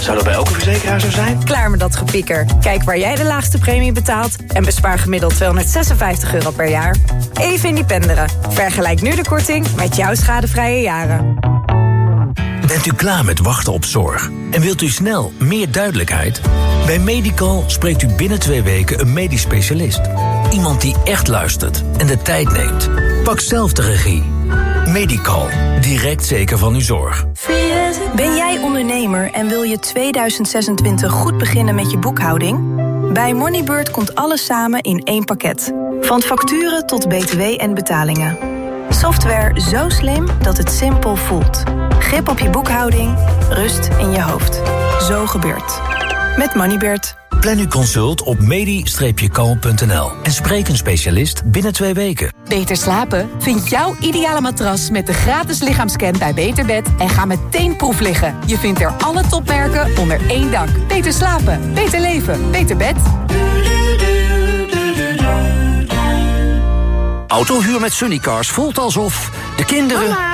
Zou dat bij elke verzekeraar zo zijn? Klaar met dat gepieker. Kijk waar jij de laagste premie betaalt... en bespaar gemiddeld 256 euro per jaar. Even independeren. Vergelijk nu de korting met jouw schadevrije jaren. Bent u klaar met wachten op zorg? En wilt u snel meer duidelijkheid? Bij Medical spreekt u binnen twee weken een medisch specialist. Iemand die echt luistert en de tijd neemt. Pak zelf de regie. Medical. Direct zeker van uw zorg. Ben jij ondernemer en wil je 2026 goed beginnen met je boekhouding? Bij Moneybird komt alles samen in één pakket. Van facturen tot btw en betalingen. Software zo slim dat het simpel voelt. Grip op je boekhouding, rust in je hoofd. Zo gebeurt. Met Moneybird. Plan uw consult op medi-kalm.nl en spreek een specialist binnen twee weken. Beter slapen? Vind jouw ideale matras met de gratis lichaamscan bij Beterbed en ga meteen proef liggen. Je vindt er alle topmerken onder één dak. Beter slapen, beter leven, beter bed. Autohuur met Sunnycars voelt alsof de kinderen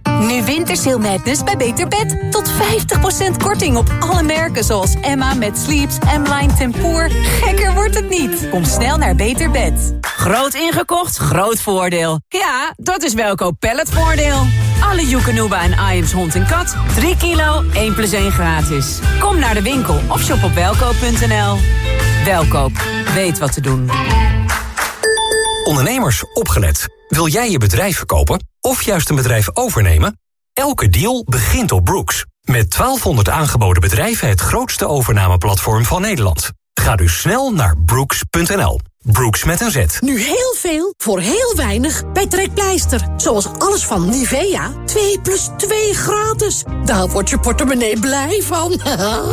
Nu Wintersail Madness bij Beter Bed. Tot 50% korting op alle merken zoals Emma met Sleeps, M-Line Tempoor. Gekker wordt het niet. Kom snel naar Beter Bed. Groot ingekocht, groot voordeel. Ja, dat is Welkoop Palletvoordeel. Alle Joekanuba en Iams hond en kat. 3 kilo, 1 plus 1 gratis. Kom naar de winkel of shop op welkoop.nl. Welkoop, weet wat te doen. Ondernemers, opgelet. Wil jij je bedrijf verkopen of juist een bedrijf overnemen? Elke deal begint op Brooks. Met 1200 aangeboden bedrijven het grootste overnameplatform van Nederland. Ga dus snel naar brooks.nl. Brooks met een Z. Nu heel veel voor heel weinig bij Trekpleister. Zoals alles van Nivea. 2 plus 2 gratis. Daar wordt je portemonnee blij van.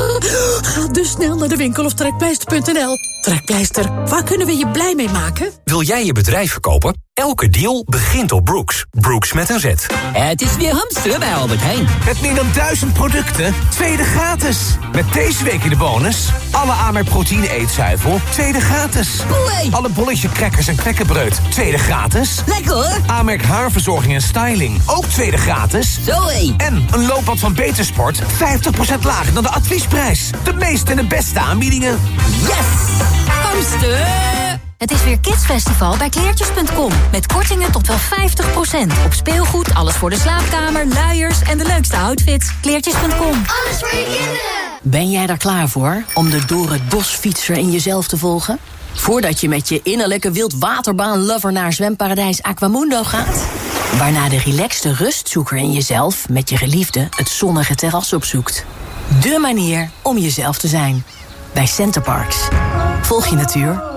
Ga dus snel naar de winkel of trekpleister.nl. Trekpleister, waar kunnen we je blij mee maken? Wil jij je bedrijf verkopen? Elke deal begint op Brooks. Brooks met een Z. Het is weer hamster bij Albert Heijn. Met meer dan duizend producten, tweede gratis. Met deze week in de bonus... alle Amerk proteïne eetzuivel, tweede gratis. Alle bolletje crackers en knekkenbreud, tweede gratis. Lekker hoor. Amerk haarverzorging en styling, ook tweede gratis. Zoé. En een loopband van Betersport, 50% lager dan de adviesprijs. De meeste en de beste aanbiedingen. Yes! Hamster! Het is weer Kidsfestival bij kleertjes.com. Met kortingen tot wel 50%. Op speelgoed, alles voor de slaapkamer, luiers en de leukste outfits. Kleertjes.com. Alles voor je kinderen. Ben jij daar klaar voor om de door het bos fietser in jezelf te volgen? Voordat je met je innerlijke wildwaterbaan-lover naar zwemparadijs Aquamundo gaat? Waarna de relaxte rustzoeker in jezelf met je geliefde het zonnige terras opzoekt. De manier om jezelf te zijn. Bij Centerparks. Volg je natuur.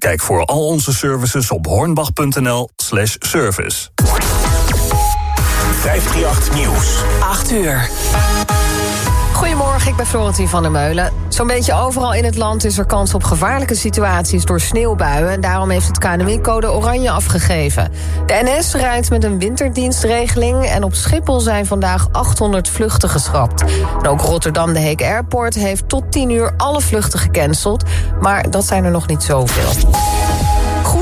Kijk voor al onze services op hornbach.nl slash service. 538 Nieuws. 8 uur. Goedemorgen, ik ben Florentien van der Meulen. Zo'n beetje overal in het land is er kans op gevaarlijke situaties door sneeuwbuien. En daarom heeft het KNMI code oranje afgegeven. De NS rijdt met een winterdienstregeling. En op Schiphol zijn vandaag 800 vluchten geschrapt. En ook Rotterdam de Heek Airport heeft tot 10 uur alle vluchten gecanceld. Maar dat zijn er nog niet zoveel.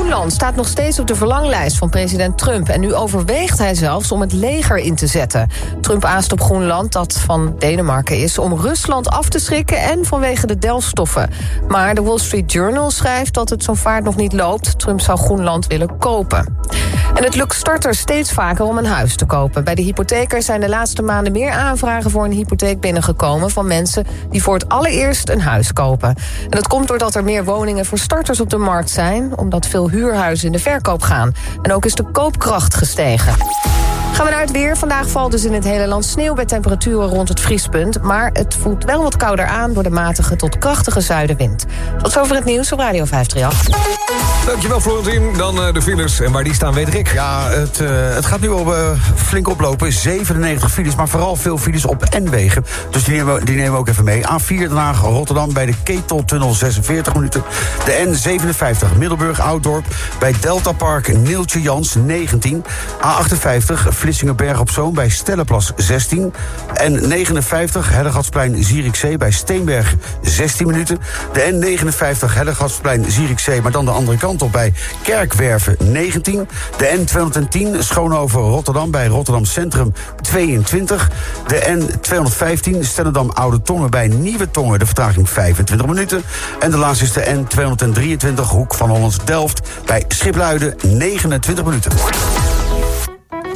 Groenland staat nog steeds op de verlanglijst van president Trump... en nu overweegt hij zelfs om het leger in te zetten. Trump aast op Groenland, dat van Denemarken is... om Rusland af te schrikken en vanwege de delfstoffen. Maar de Wall Street Journal schrijft dat het zo'n vaart nog niet loopt. Trump zou Groenland willen kopen. En het lukt starters steeds vaker om een huis te kopen. Bij de hypothekers zijn de laatste maanden meer aanvragen... voor een hypotheek binnengekomen van mensen die voor het allereerst een huis kopen. En dat komt doordat er meer woningen voor starters op de markt zijn... omdat veel huurhuizen in de verkoop gaan. En ook is de koopkracht gestegen. Gaan we naar het weer. Vandaag valt dus in het hele land sneeuw bij temperaturen rond het vriespunt. Maar het voelt wel wat kouder aan door de matige tot krachtige zuidenwind. Tot zover het nieuws op Radio 538. Dankjewel Florentien. Dan uh, de files. En waar die staan weet ik. Ja, het, uh, het gaat nu al uh, flink oplopen. 97 files, maar vooral veel files op N-wegen. Dus die nemen, we, die nemen we ook even mee. A4 Den Haag, Rotterdam bij de Keteltunnel 46 minuten. De N57 Middelburg, Ouddorp bij Delta Park Neeltje Jans 19. A58 Vlissingenberg op Zoom bij Stellenplas 16. En 59 Hellegatsplein Zierikzee bij Steenberg 16 minuten. De N59 Hellegatsplein Zierikzee, maar dan de andere kant op bij Kerkwerven 19. De N210 Schoonhoven Rotterdam bij Rotterdam Centrum 22. De N215 Stellendam Oude Tongen bij Nieuwe Tongen, de vertraging 25 minuten. En de laatste is de N223 Hoek van Hollands Delft bij Schipluiden 29 minuten.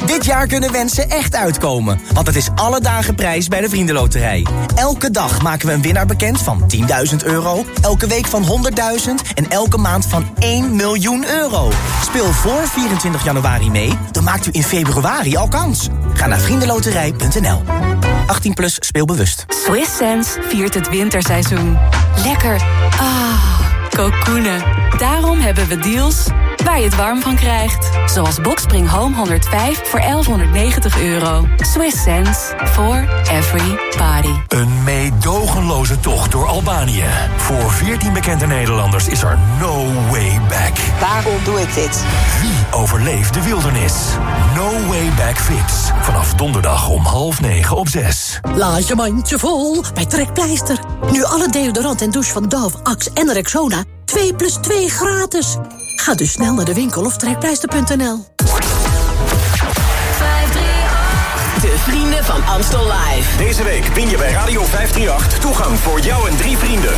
Dit jaar kunnen wensen echt uitkomen, want het is alle dagen prijs bij de Vriendenloterij. Elke dag maken we een winnaar bekend van 10.000 euro, elke week van 100.000 en elke maand van 1 miljoen euro. Speel voor 24 januari mee, dan maakt u in februari al kans. Ga naar vriendenloterij.nl. 18 plus speelbewust. Swiss Sense viert het winterseizoen. Lekker. Ah, kokoenen. Daarom hebben we deals waar je het warm van krijgt. Zoals Boxspring Home 105 voor 1190 euro. Swiss sense for every body. Een meedogenloze tocht door Albanië. Voor 14 bekende Nederlanders is er no way back. Waarom doe ik dit? Wie overleeft de wildernis? No way back fix. Vanaf donderdag om half negen op zes. Laat je mandje vol bij Trekpleister. Nu alle deodorant en douche van Dove, Axe en Rexona 2 plus 2 gratis. Ga dus snel naar de winkel of trekpleister.nl. De vrienden van Amstel Live. Deze week win je bij Radio 538 toegang voor jou en drie vrienden.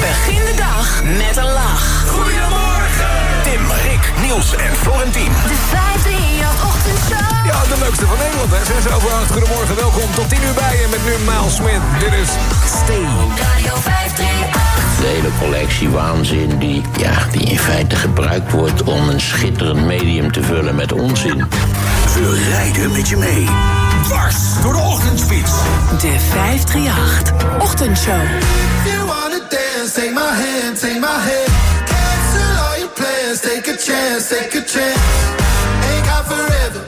Begin de dag met een lach. Goedemorgen! Tim, Rick, Niels en Florentien. De 538 ochtendshow. Ja, de leukste van Nederland, hè? Zes over acht. Goedemorgen, welkom tot 10 uur bij je met nu Miles Smith. Dit is Stay. Radio 538. De hele collectie waanzin die, ja, die in feite gebruikt wordt om een schitterend medium te vullen met onzin. We rijden met je mee. Dwars door de ochtendspits. De 538 ochtendshow. You wanna dance, take my hand, take my hand. Cancel all your plans, take a chance, take a chance. Ain't got forever,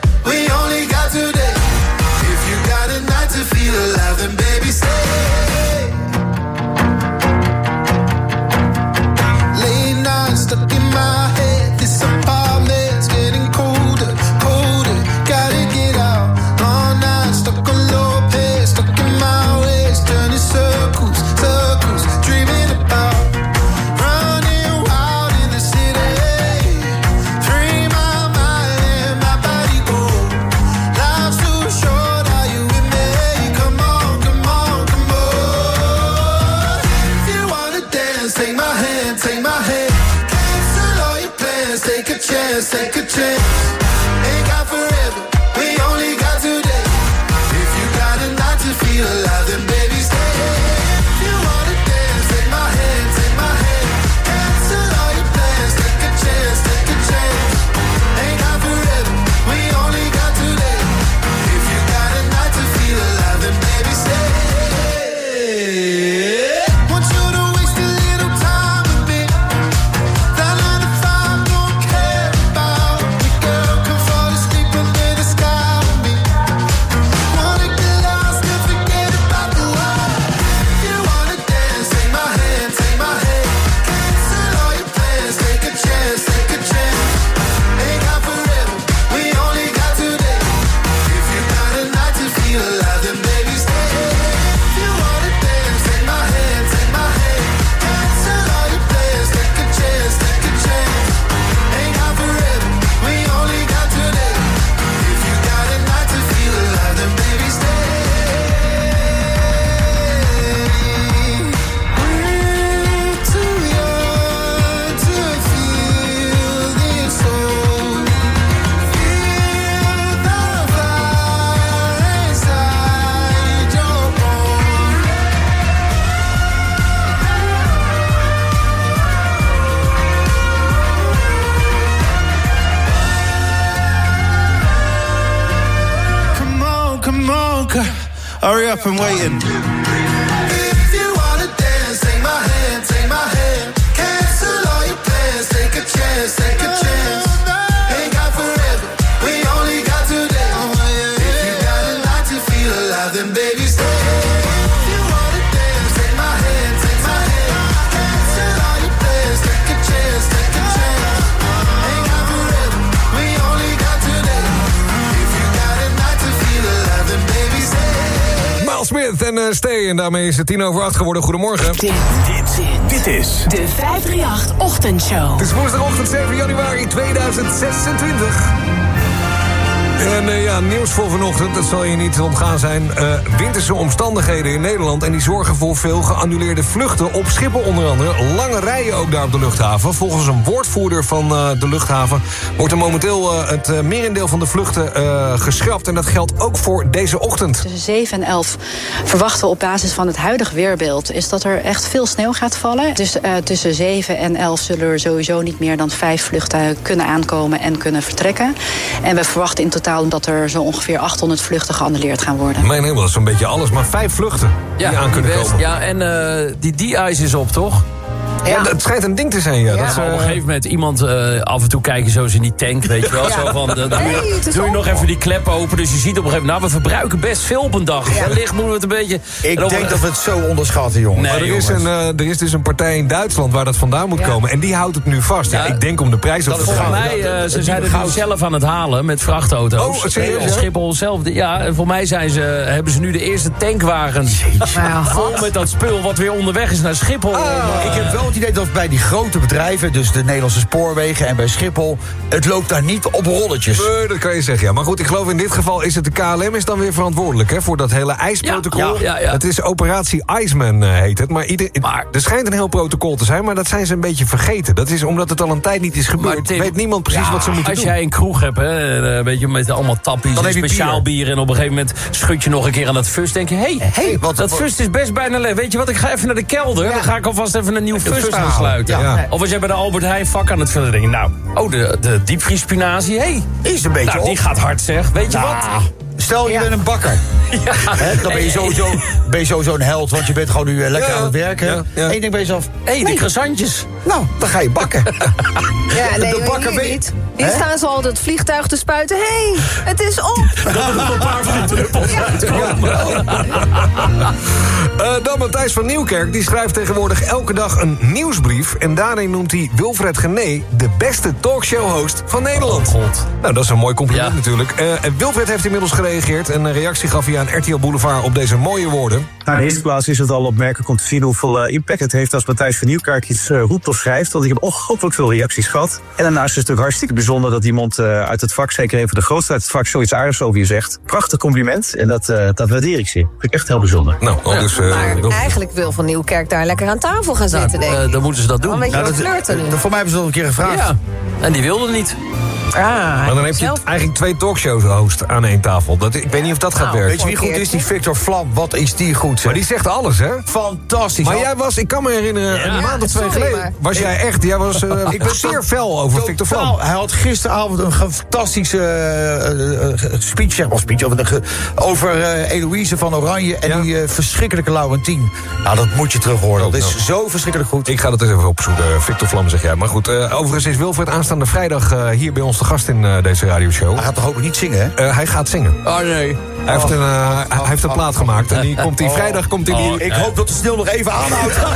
up, I'm waiting. En eh, Stay. En daarmee is het tien over acht geworden. Goedemorgen. Dit, dit is de 538 Ochtendshow. Het is woensdagochtend 7 januari 2026. En eh, ja, nieuws voor vanochtend, dat zal je niet ontgaan zijn. Eh, winterse omstandigheden in Nederland... en die zorgen voor veel geannuleerde vluchten op Schiphol onder andere. Lange rijen ook daar op de luchthaven. Volgens een woordvoerder van eh, de luchthaven... wordt er momenteel eh, het merendeel van de vluchten eh, geschrapt. En dat geldt ook voor deze ochtend. Tussen 7 en 11 verwachten we op basis van het huidige weerbeeld... is dat er echt veel sneeuw gaat vallen. Dus eh, tussen 7 en 11 zullen er sowieso niet meer dan vijf vluchten kunnen aankomen en kunnen vertrekken. En we verwachten in totaal dat er zo ongeveer 800 vluchten geannuleerd gaan worden. Mijn hemel, dat is zo'n beetje alles. Maar vijf vluchten die aan kunnen best. komen. Ja, en eh, die D-Ice is op, toch? Ja, het schijnt een ding te zijn, ja. Dat is, Ja, eh, op een gegeven moment iemand eh, af en toe kijken zo eens in die tank, weet je wel. Ja. Zo van, eh, doe, Nee, je, doe nog even die klep open. Dus je ziet op een gegeven moment, nou we verbruiken best veel op een dag. Wellicht moeten we het een beetje... Ik erover- denk dat we het zo onderschatten, jongens. maar er is, een, eh, er is dus een partij in Duitsland waar dat vandaan moet komen. En die houdt het nu vast. Ja, Ja. ik denk om de prijs op te Volgens gaan. mij, eh, ze zijn het nu zelf aan het halen met vrachtauto's. Oh, serieus, Eh, ja? Schiphol zelf. Ja, en voor mij zijn ze, hebben ze nu de eerste tankwagens. Vol met dat spul wat weer onderweg is naar Schiphol. Ah, ik heb wel het idee dat bij die grote bedrijven, dus de Nederlandse spoorwegen en bij Schiphol, het loopt daar niet op rolletjes. Nee, dat kan je zeggen, ja. Maar goed, ik geloof in dit geval is het de KLM is dan weer verantwoordelijk... Hè, voor dat hele ijsprotocol. Ja, ja, ja. Het is operatie Iceman, eh, heet het. Maar, ieder, er schijnt een heel protocol te zijn... maar dat zijn ze een beetje vergeten. Dat is omdat het al een tijd niet is gebeurd. Tim, weet niemand precies ja, wat ze moeten als doen. jij een kroeg hebt, hè, eh, weet je, met allemaal tappies Dan en speciaal bier. bier. En op een gegeven moment schud je nog een keer aan dat fust. denk je, hé, hey, hey, wat- dat fust is best bijna leeg. Weet je wat, ik ga even naar de kelder. Dan ga ik alvast even een nieuw fust aansluiten. Ja. Of als jij bij de Albert Heijn vak aan het vullen denk je, nou, oh, de, de diepvriespinazie, hé. Hey, Is een beetje nou, die gaat hard zeg. Weet je Nou, wat? Stel, je bent een bakker. Hè, dan ben je sowieso, ben je sowieso een held, want je bent gewoon nu eh, lekker Ja, aan het werken. ja, ja. En je denkt bij jezelf, Hé, hey, nee, de croissantjes. nou, dan ga je bakken. Ja, nee, de bakker hier weet- niet. Hier staan ze al het vliegtuig te spuiten. Hé, hey, het is op. Dat er nog een paar van die druppels uitkomen. Eh, dan Matthijs van Nieuwkerk, die schrijft tegenwoordig elke dag een nieuwsbrief... en daarin noemt hij Wilfred Gené de beste talkshow-host van Nederland. Oh, God. Nou, dat is een mooi compliment Ja. natuurlijk. Eh, en Wilfred heeft inmiddels gereageerd... en een reactie gaf hij aan RTL Boulevard op deze mooie woorden. Nou, in de eerste plaats is het al opmerkelijk om te zien hoeveel eh, impact het heeft als Matthijs van Nieuwkerk iets eh, roept of schrijft. Want ik heb ongelooflijk veel reacties gehad. En daarnaast is het natuurlijk hartstikke bijzonder dat iemand eh, uit het vak, zeker even de grootste uit het vak, zoiets aardigs over je zegt. Prachtig compliment en dat, eh, dat waardeer ik zeer. Vind ik echt heel bijzonder. Nou, dus... eh, Maar eigenlijk wil Van Nieuwkerk daar lekker aan tafel gaan zitten, denk Eh, ik. dan moeten ze dat doen. Nou, dat-. Voor mij hebben ze dat een keer gevraagd. Ja, en die wilde niet. Ah, maar dan heb je eigenlijk twee talkshows host aan één tafel. Dat, ik weet niet of dat gaat Nou, werken. Weet je wie goed is? Die Victor Vlam. Wat is die goed, zeg. Maar die zegt alles, hè? Fantastisch. Maar jij was, ik kan me herinneren, een maand of twee sorry, geleden... was jij echt, jij was eh, ik ben zeer fel over Victor Vlam. Totaal. Hij had gisteravond een fantastische eh, eh, speech, zeg maar speech, over, over eh, Eloïse van Oranje en Ja. die verschrikkelijke Laurentien. Nou, dat moet je terug horen. Dat is zo verschrikkelijk goed. Ik ga dat eens even opzoeken. Victor Vlam zeg jij. Maar goed, overigens is Wilfred aanstaande vrijdag hier bij ons gast in eh, deze radioshow. Hij gaat toch hopelijk niet zingen, hè? Eh, hij gaat zingen. Oh nee. Hij heeft een, eh, hij heeft een plaat gemaakt. En die komt die vrijdag komt die, die- Ik hoop dat de sneeuw nog even aanhoudt.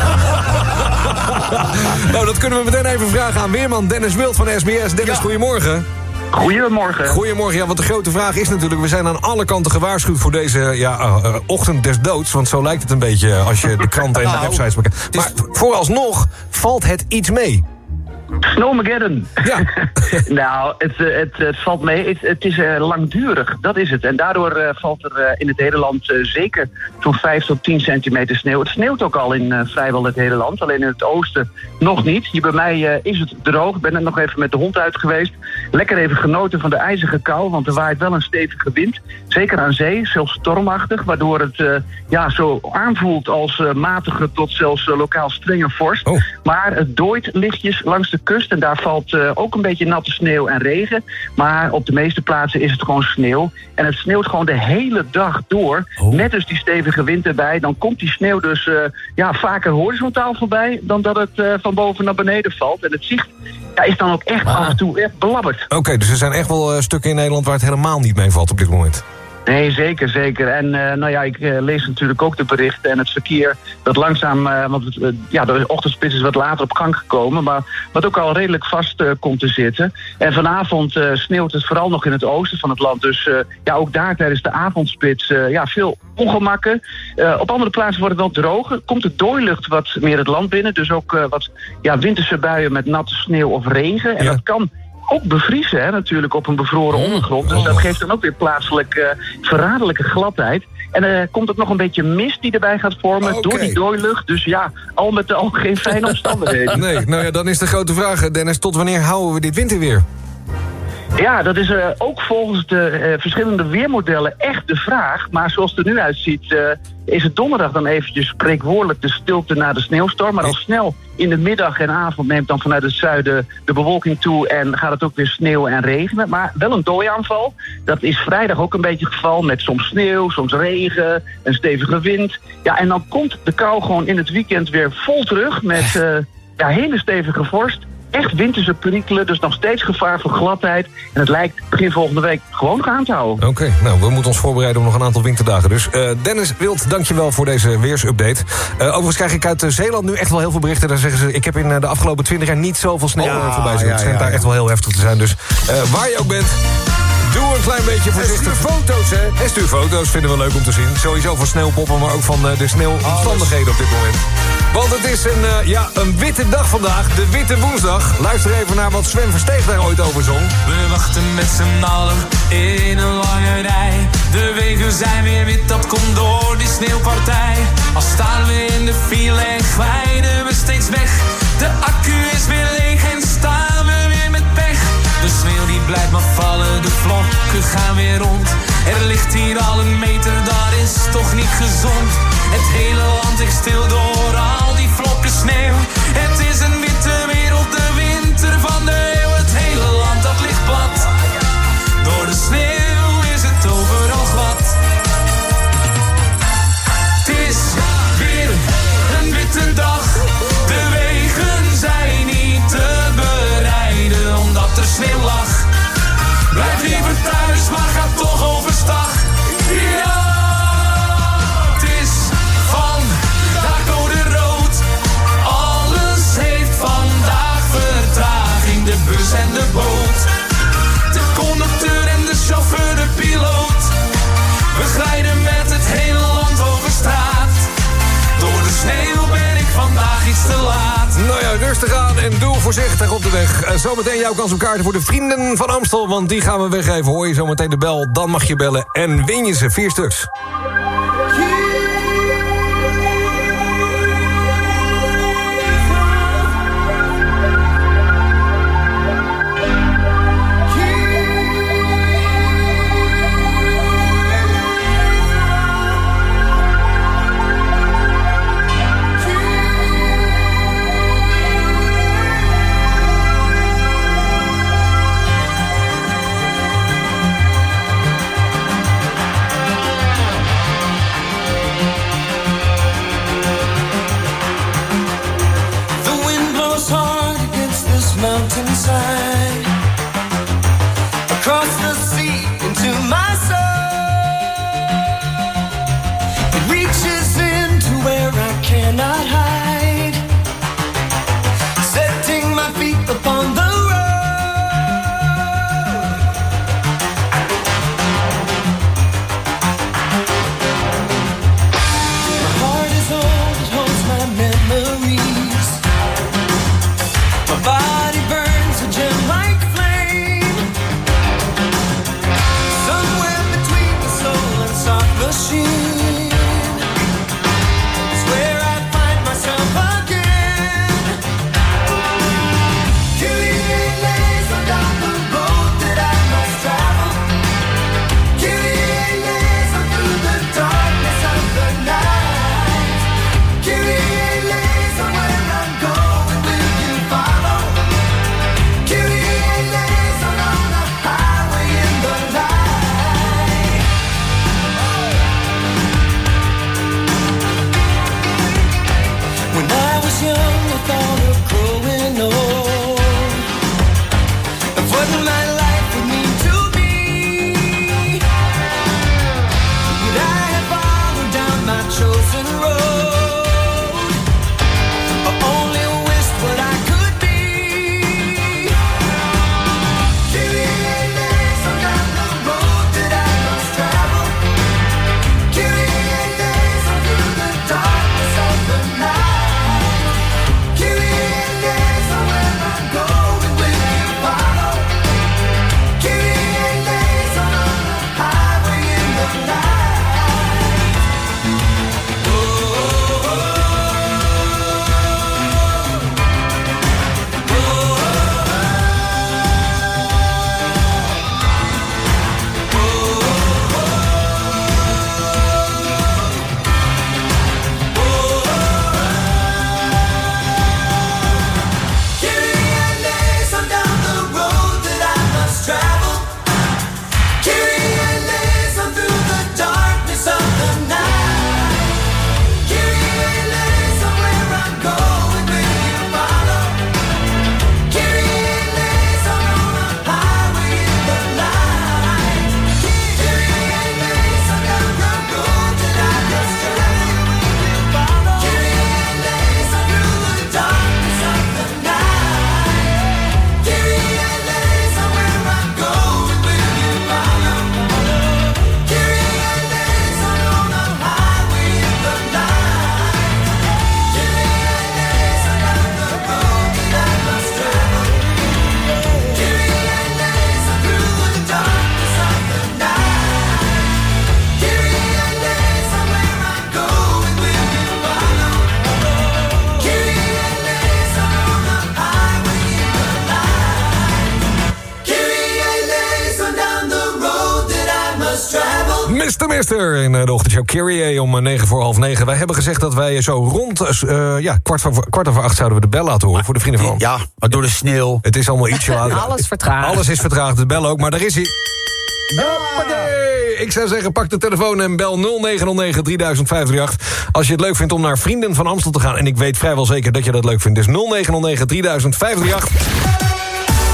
Nou, dat kunnen we meteen even vragen aan weerman Dennis Wild van SBS. Dennis, Ja. goedemorgen. Goedemorgen. Goedemorgen. Ja, want de grote vraag is natuurlijk... we zijn aan alle kanten gewaarschuwd voor deze ja, ochtend des doods. Want zo lijkt het een beetje als je de kranten en de Nou, websites bekijkt. Maar vooralsnog valt het iets mee. Snowmageddon. Ja. nou, het, eh, het, het valt mee. Het, het is eh, langdurig, dat is het. En daardoor eh, valt er in het hele land zeker zo'n 5 tot 10 centimeter sneeuw. Het sneeuwt ook al in vrijwel het hele land. Alleen in het oosten nog niet. Hier bij mij is het droog. Ik ben net nog even met de hond uit geweest. Lekker even genoten van de ijzige kou. Want er waait wel een stevige wind. Zeker aan zee, zelfs stormachtig. Waardoor het ja, zo aanvoelt als matige tot zelfs lokaal strenge vorst. Oh. Maar het dooit lichtjes langs de kust. En daar valt eh, ook een beetje natte sneeuw en regen. Maar op de meeste plaatsen is het gewoon sneeuw. En het sneeuwt gewoon de hele dag door. Met dus die stevige wind erbij. Dan komt die sneeuw dus eh, ja, vaker horizontaal voorbij... dan dat het eh, van boven naar beneden valt. En het zicht ja, is dan ook echt af en toe echt belabberd. Oké, dus er zijn echt wel stukken in Nederland waar het helemaal niet meevalt op dit moment. Nee, zeker, zeker. En eh, nou ja, ik eh, lees natuurlijk ook de berichten en het verkeer dat langzaam, eh, want het, ja, de ochtendspits is wat later op gang gekomen, maar wat ook al redelijk vast komt te zitten. En vanavond sneeuwt het vooral nog in het oosten van het land, dus ja, ook daar tijdens de avondspits ja, veel ongemakken. Op andere plaatsen wordt het wel droger. Komt de doorlucht wat meer het land binnen, dus ook wat ja, winterse buien met natte sneeuw of regen. En dat kan ook bevriezen hè, natuurlijk op een bevroren ondergrond. Dus dat geeft dan ook weer plaatselijk eh, verraderlijke gladheid. En er komt ook nog een beetje mist die erbij gaat vormen door die doorlucht. Dus ja, al met al geen fijne omstandigheden. Nee, nou ja, dan is de grote vraag, Dennis, tot wanneer houden we dit winterweer? Ja, dat is eh, ook volgens de eh, verschillende weermodellen echt de vraag. Maar zoals het er nu uitziet, eh, is het donderdag dan eventjes spreekwoordelijk de stilte na de sneeuwstorm. Maar al snel in de middag en avond neemt dan vanuit het zuiden de bewolking toe en gaat het ook weer sneeuwen en regenen. Maar wel een dooiaanval. Dat is vrijdag ook een beetje het geval met soms sneeuw, soms regen, een stevige wind. Ja, en dan komt de kou gewoon in het weekend weer vol terug met ja, hele stevige vorst echt winterse perikelen, dus nog steeds gevaar voor gladheid. En het lijkt begin volgende week gewoon gaan te houden. Oké, nou, we moeten ons voorbereiden op nog een aantal winterdagen dus. Eh, Dennis Wild, dankjewel voor deze weersupdate. Eh, overigens krijg ik uit eh, Zeeland nu echt wel heel veel berichten. Daar zeggen ze, ik heb in de afgelopen 20 jaar niet zoveel sneeuw voorbij zien. ja, het schijnt ja, daar ja. echt wel heel heftig te zijn. Dus eh, waar je ook bent, doe een klein beetje voorzichtig. stuur foto's, hè? En stuur foto's, vinden we leuk om te zien. Sowieso van sneeuwpoppen, maar ook van eh, de sneeuwomstandigheden op dit moment. Want het is een, eh, ja, een witte dag vandaag, de Witte Woensdag. Luister even naar wat Sven Versteeg daar ooit over zong. We wachten met z'n allen in een lange rij. De wegen zijn weer wit, dat komt door die sneeuwpartij. Al staan we in de file en glijden we steeds weg. De accu is weer maar vallen, de vlokken gaan weer rond. Er ligt hier al een meter, dat is toch niet gezond. Het hele land ligt stil door al die vlokken sneeuw. Rustig aan en doe voorzichtig op de weg. Eh, zometeen jouw kans op kaarten voor de vrienden van Amstel... want die gaan we weggeven. Hoor je zometeen de bel, dan mag je bellen en win je ze. Vier stuks. Kyrie om eh, 9 voor half 9. Wij hebben gezegd dat wij zo rond eh, ja, kwart, voor, kwart over acht zouden we de bel laten horen voor de vrienden van Ja, maar door de sneeuw. Het is allemaal ietsje later. Alles vertraagd. Alles is vertraagd, de bel ook, maar daar is hij. Hoppakee! Ik zou zeggen, pak de telefoon en bel 0909 3058. Als je het leuk vindt om naar Vrienden van Amstel te gaan. En ik weet vrijwel zeker dat je dat leuk vindt. Dus 0909 3058.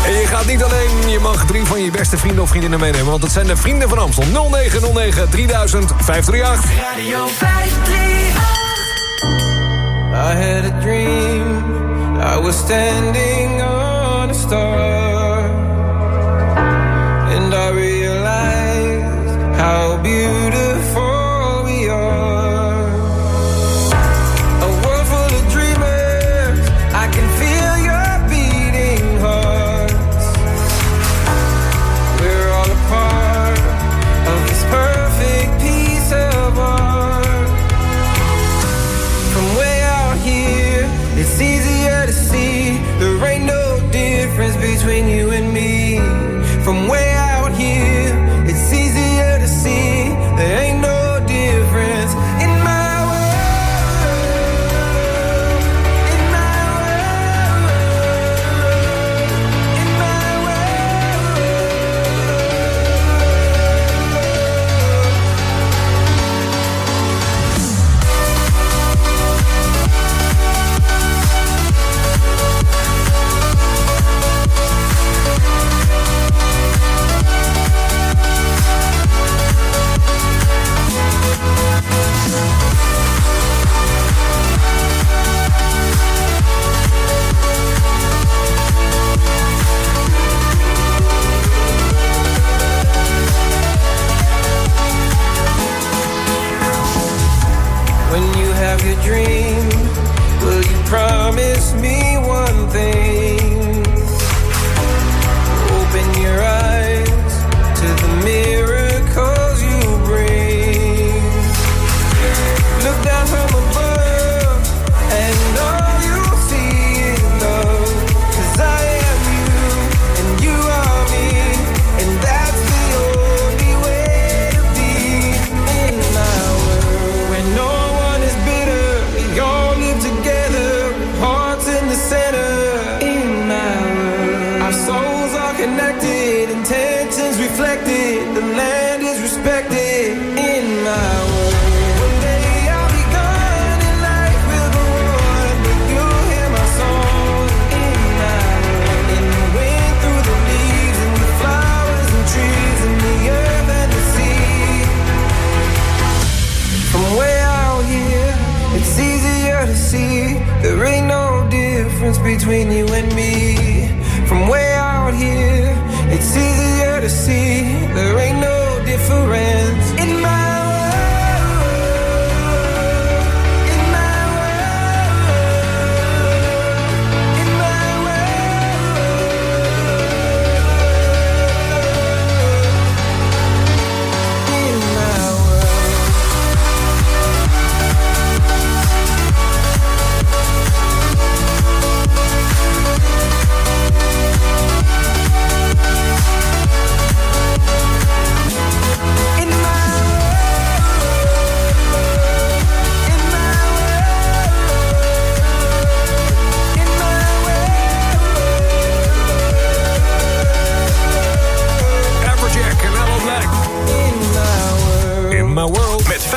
En je gaat niet alleen, je mag drie van je beste vrienden of vriendinnen meenemen. Want het zijn de Vrienden van Amstel. 0909 3058. Radio 538. I had a dream. I was standing on a star. And I realized how beautiful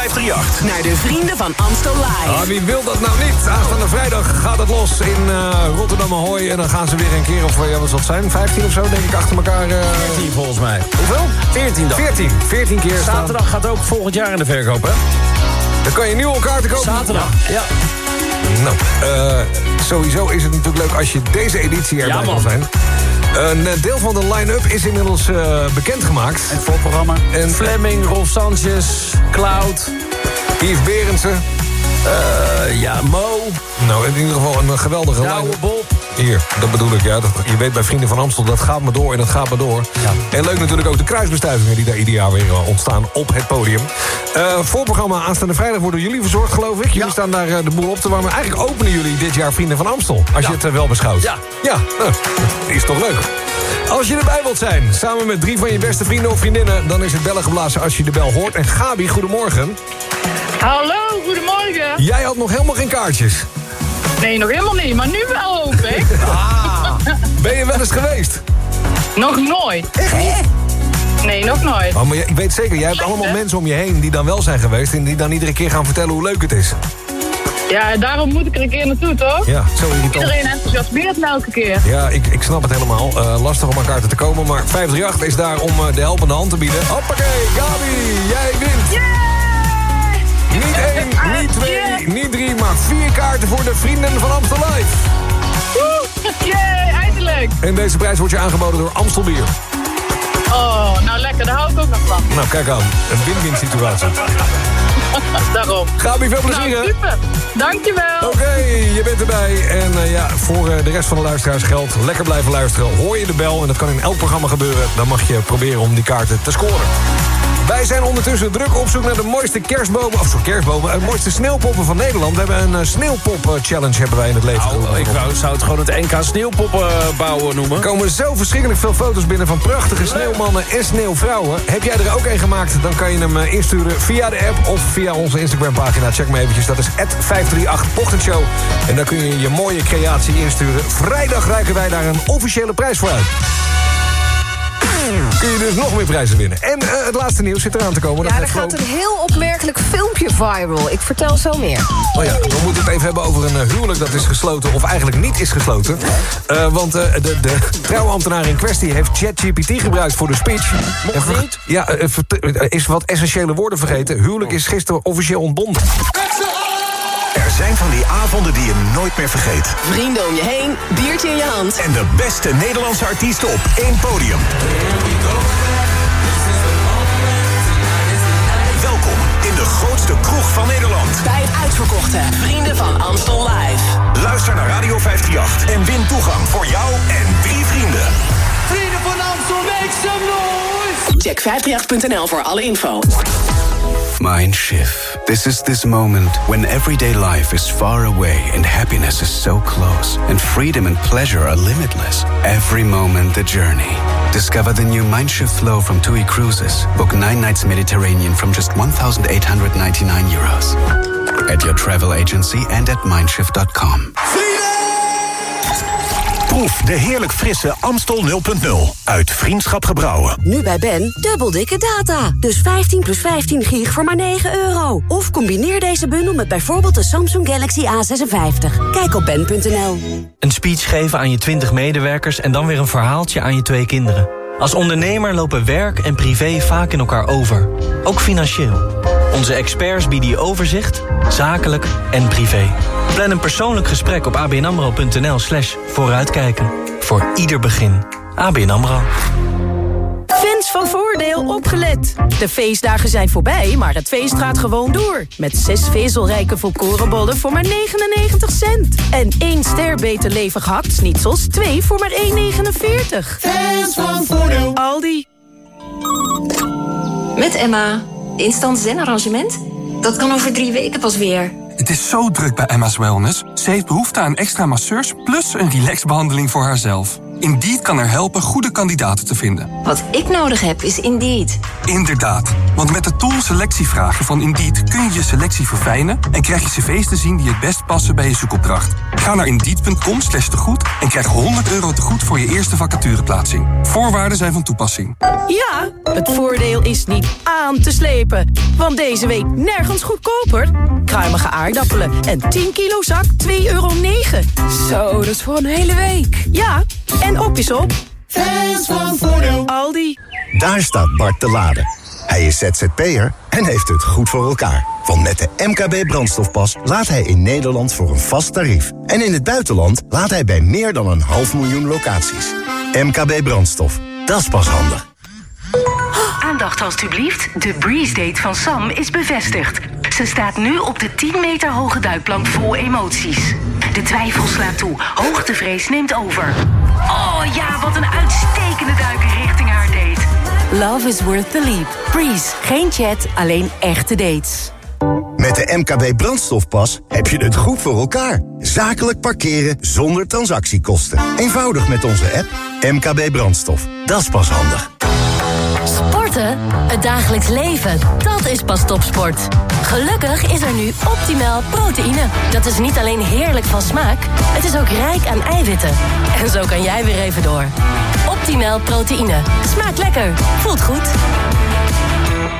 538. Naar de vrienden van Amstel Live. Ah, wie wil dat nou niet? Aanstaande vrijdag gaat het los in eh, Rotterdam Ahoy. En dan gaan ze weer een keer, of eh, ja, wat zal het zijn? 15 of zo, denk ik, achter elkaar. eh 14 volgens mij. Hoeveel? 14 dan. 14. 14 keer staan. Zaterdag gaat ook volgend jaar in de verkoop, hè? Dan kan je nieuwe kaarten kopen. Zaterdag, ja. Nou, eh, sowieso is het natuurlijk leuk als je deze editie erbij Ja, kan zijn. Een eh, deel van de line-up is inmiddels eh, bekendgemaakt. Het voorprogramma. En Fleming, Rolf Sanchez, Cloud, Yves Berendsen. eh, ja, Mo, Nou, in ieder geval een geweldige Douwe line-up. Bob. Hier, dat bedoel ik, ja. Dat, je weet bij Vrienden van Amstel, dat gaat maar door en dat gaat maar door. En leuk natuurlijk ook de kruisbestuivingen die daar ieder jaar weer eh, ontstaan op het podium. Eh voorprogramma aanstaande vrijdag wordt door jullie verzorgd, geloof ik. Jullie staan daar eh, de boel op te warmen. Eigenlijk openen jullie dit jaar Vrienden van Amstel, als je het wel beschouwt. Ja. Ja, nou, is toch leuk. Als je erbij wilt zijn, samen met drie van je beste vrienden of vriendinnen... dan is het bellen geblazen als je de bel hoort. En Gabi, goedemorgen. Hallo, goedemorgen. Jij had nog helemaal geen kaartjes. Nee, nog helemaal niet, maar nu wel hoop ik. Ben je wel eens geweest? Nog nooit. Echt Nee, nog nooit. Oh, maar je- ik weet zeker, jij hebt allemaal mensen om je heen... die dan wel zijn geweest en die dan iedere keer gaan vertellen hoe leuk het is. Ja, daarom moet ik er een keer naartoe, toch? Ja, zo irritant. Iedereen enthousiasmeert me elke keer. Ja, ik, ik snap het helemaal. Eh, lastig om aan kaarten te komen, maar 538 is daar om eh, de helpende hand te bieden. Hoppakee, Gabi, jij wint! Niet één, niet twee, niet drie, maar vier kaarten voor de Vrienden van Amstel Live. Woe! Yay, eindelijk. En deze prijs wordt je aangeboden door Amstel Bier. Oh, nou lekker, daar hou ik ook nog van. Nou, kijk aan. Een win-win situatie. Daarom. Gabi, veel plezier, Nou, super. Dankjewel. Oké, je bent erbij. En eh, ja, voor eh, de rest van de luisteraars geldt... lekker blijven luisteren. Hoor je de bel, en dat kan in elk programma gebeuren... dan mag je proberen om die kaarten te scoren. Wij zijn ondertussen druk op zoek naar de mooiste kerstbomen... of zo kerstbomen, de mooiste sneeuwpoppen van Nederland. We hebben een eh, sneeuwpop-challenge hebben wij in het leven geroepen. Nou, ik wou, zou het gewoon het NK sneeuwpoppen bouwen noemen. Er komen zo verschrikkelijk veel foto's binnen van prachtige sneeuwmannen en sneeuwvrouwen. Heb jij er ook een gemaakt? Dan kan je hem eh, insturen via de app of via onze Instagram-pagina. Check me eventjes, dat is 538ochtendshow. En dan kun je je mooie creatie insturen. Vrijdag reiken wij daar een officiële prijs voor uit. Kun je dus nog meer prijzen winnen. En eh, het laatste nieuws zit eraan te komen. Dat Ja, er gaat een heel opmerkelijk filmpje viral. Ik vertel zo meer. Oh ja, we moeten het even hebben over een eh, huwelijk dat is gesloten... of eigenlijk niet is gesloten. Eh, want eh, de, de trouwambtenaar in kwestie heeft ChatGPT gebruikt voor de speech. Niet? Ja, is wat essentiële woorden vergeten. Huwelijk is gisteren officieel ontbonden. Zijn van die avonden die je nooit meer vergeet. Vrienden om je heen, biertje in je hand. En de beste Nederlandse artiesten op één podium. Welkom in de grootste kroeg van Nederland. Bij het uitverkochte Vrienden van Amstel Live. Luister naar Radio 538 en win toegang voor jou en drie vrienden. Vrienden van Amstel, make some noise! Check 538.nl voor alle info. Mindshift. This is this moment when everyday life is far away and happiness is so close, and freedom and pleasure are limitless. Every moment the journey. Discover the new Mindshift flow from TUI Cruises. Book nine nights Mediterranean from just 1,899 euros. At your travel agency and at mindshift.com. Proef de heerlijk frisse Amstel 0.0 uit Vriendschap Gebrouwen. Nu bij Ben, dubbel dikke data. Dus 15 plus 15 gig voor maar 9 euro. Of combineer deze bundel met bijvoorbeeld de Samsung Galaxy A56. Kijk op ben.nl. Een speech geven aan je 20 medewerkers en dan weer een verhaaltje aan je twee kinderen. Als ondernemer lopen werk en privé vaak in elkaar over. Ook financieel. Onze experts bieden je overzicht, zakelijk en privé. Plan een persoonlijk gesprek op abnamro.nl slash vooruitkijken. Voor ieder begin. ABN AMRO. Fans van Voordeel opgelet. De feestdagen zijn voorbij, maar het feest gaat gewoon door. Met zes vezelrijke volkorenbollen voor maar 99 cent. En één ster beter levig hakt twee voor maar 1,49. Fans van Voordeel. Aldi. Met Emma. Instant zen-arrangement? Dat kan over drie weken pas weer. Het is zo druk bij Emma's Wellness. Ze heeft behoefte aan extra masseurs plus een relaxbehandeling voor haarzelf. Indeed kan er helpen goede kandidaten te vinden. Wat ik nodig heb is Indeed. Inderdaad, want met de tool selectievragen van Indeed kun je je selectie verfijnen en krijg je cv's te zien die het best passen bij je zoekopdracht. Ga naar indeed.com slash tegoed en krijg 100 euro tegoed voor je eerste vacatureplaatsing. Voorwaarden zijn van toepassing. Ja, het voordeel is niet aan te slepen. Want deze week nergens goedkoper. Kruimige aardappelen en 10 kilo zak 2,9 euro. Zo, dat is voor een hele week. Ja, en op is op. Fans van Voordeel. Aldi. Daar staat Bart te laden. Hij is ZZP'er en heeft het goed voor elkaar. Want met de MKB brandstofpas laat hij in Nederland voor een vast tarief. En in het buitenland laat hij bij meer dan een half miljoen locaties. MKB brandstof, dat is pas handig. Aandacht alstublieft. De Breeze Date van Sam is bevestigd. Ze staat nu op de 10 meter hoge duikplank vol emoties. De twijfel slaat toe. Hoogtevrees neemt over. Oh ja, wat een uitstekende duiker richting haar date. Love is worth the leap. Breeze. Geen chat, alleen echte dates. Met Met de MKB Brandstofpas heb je het goed voor elkaar. Zakelijk parkeren zonder transactiekosten. Eenvoudig met onze app MKB Brandstof. Dat is pas handig. Sporten? Het dagelijks leven, dat is pas topsport. Gelukkig is er nu optimaal proteïne. Dat is niet alleen heerlijk van smaak, het is ook rijk aan eiwitten. En zo kan jij weer even door. Optimaal proteïne. Smaakt lekker. Voelt goed.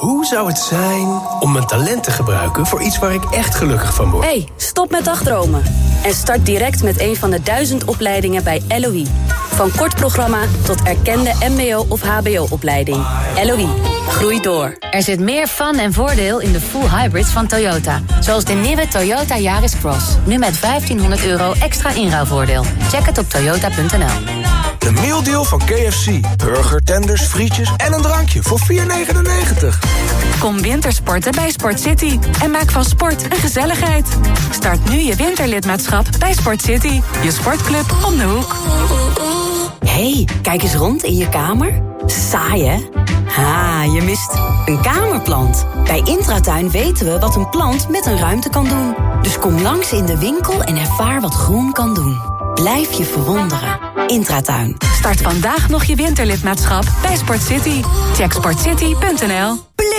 Hoe zou het zijn om mijn talent te gebruiken voor iets waar ik echt gelukkig van word? hey, stop met dagdromen. En start direct met een van de duizend opleidingen bij LOE. Van kort programma tot erkende mbo- of hbo-opleiding. LOE, groei door. Er zit meer fun en voordeel in de full hybrids van Toyota. Zoals de nieuwe Toyota Yaris Cross. Nu met 1500 euro extra inruilvoordeel. Check het op toyota.nl. De mealdeal van KFC. Burger, tenders, frietjes en een drankje voor 4,99. Kom wintersporten bij Sport City en maak van sport een gezelligheid. Start nu je winterlidmaatschap bij Sport City, je sportclub om de hoek. hey, kijk eens rond in je kamer. Saai, hè? Ha, je mist een kamerplant. Bij Intratuin weten we wat een plant met een ruimte kan doen. Dus kom langs in de winkel en ervaar wat groen kan doen. Blijf je verwonderen. Intratuin. Start vandaag nog je winterlidmaatschap bij Sport City. Check sportcity.nl.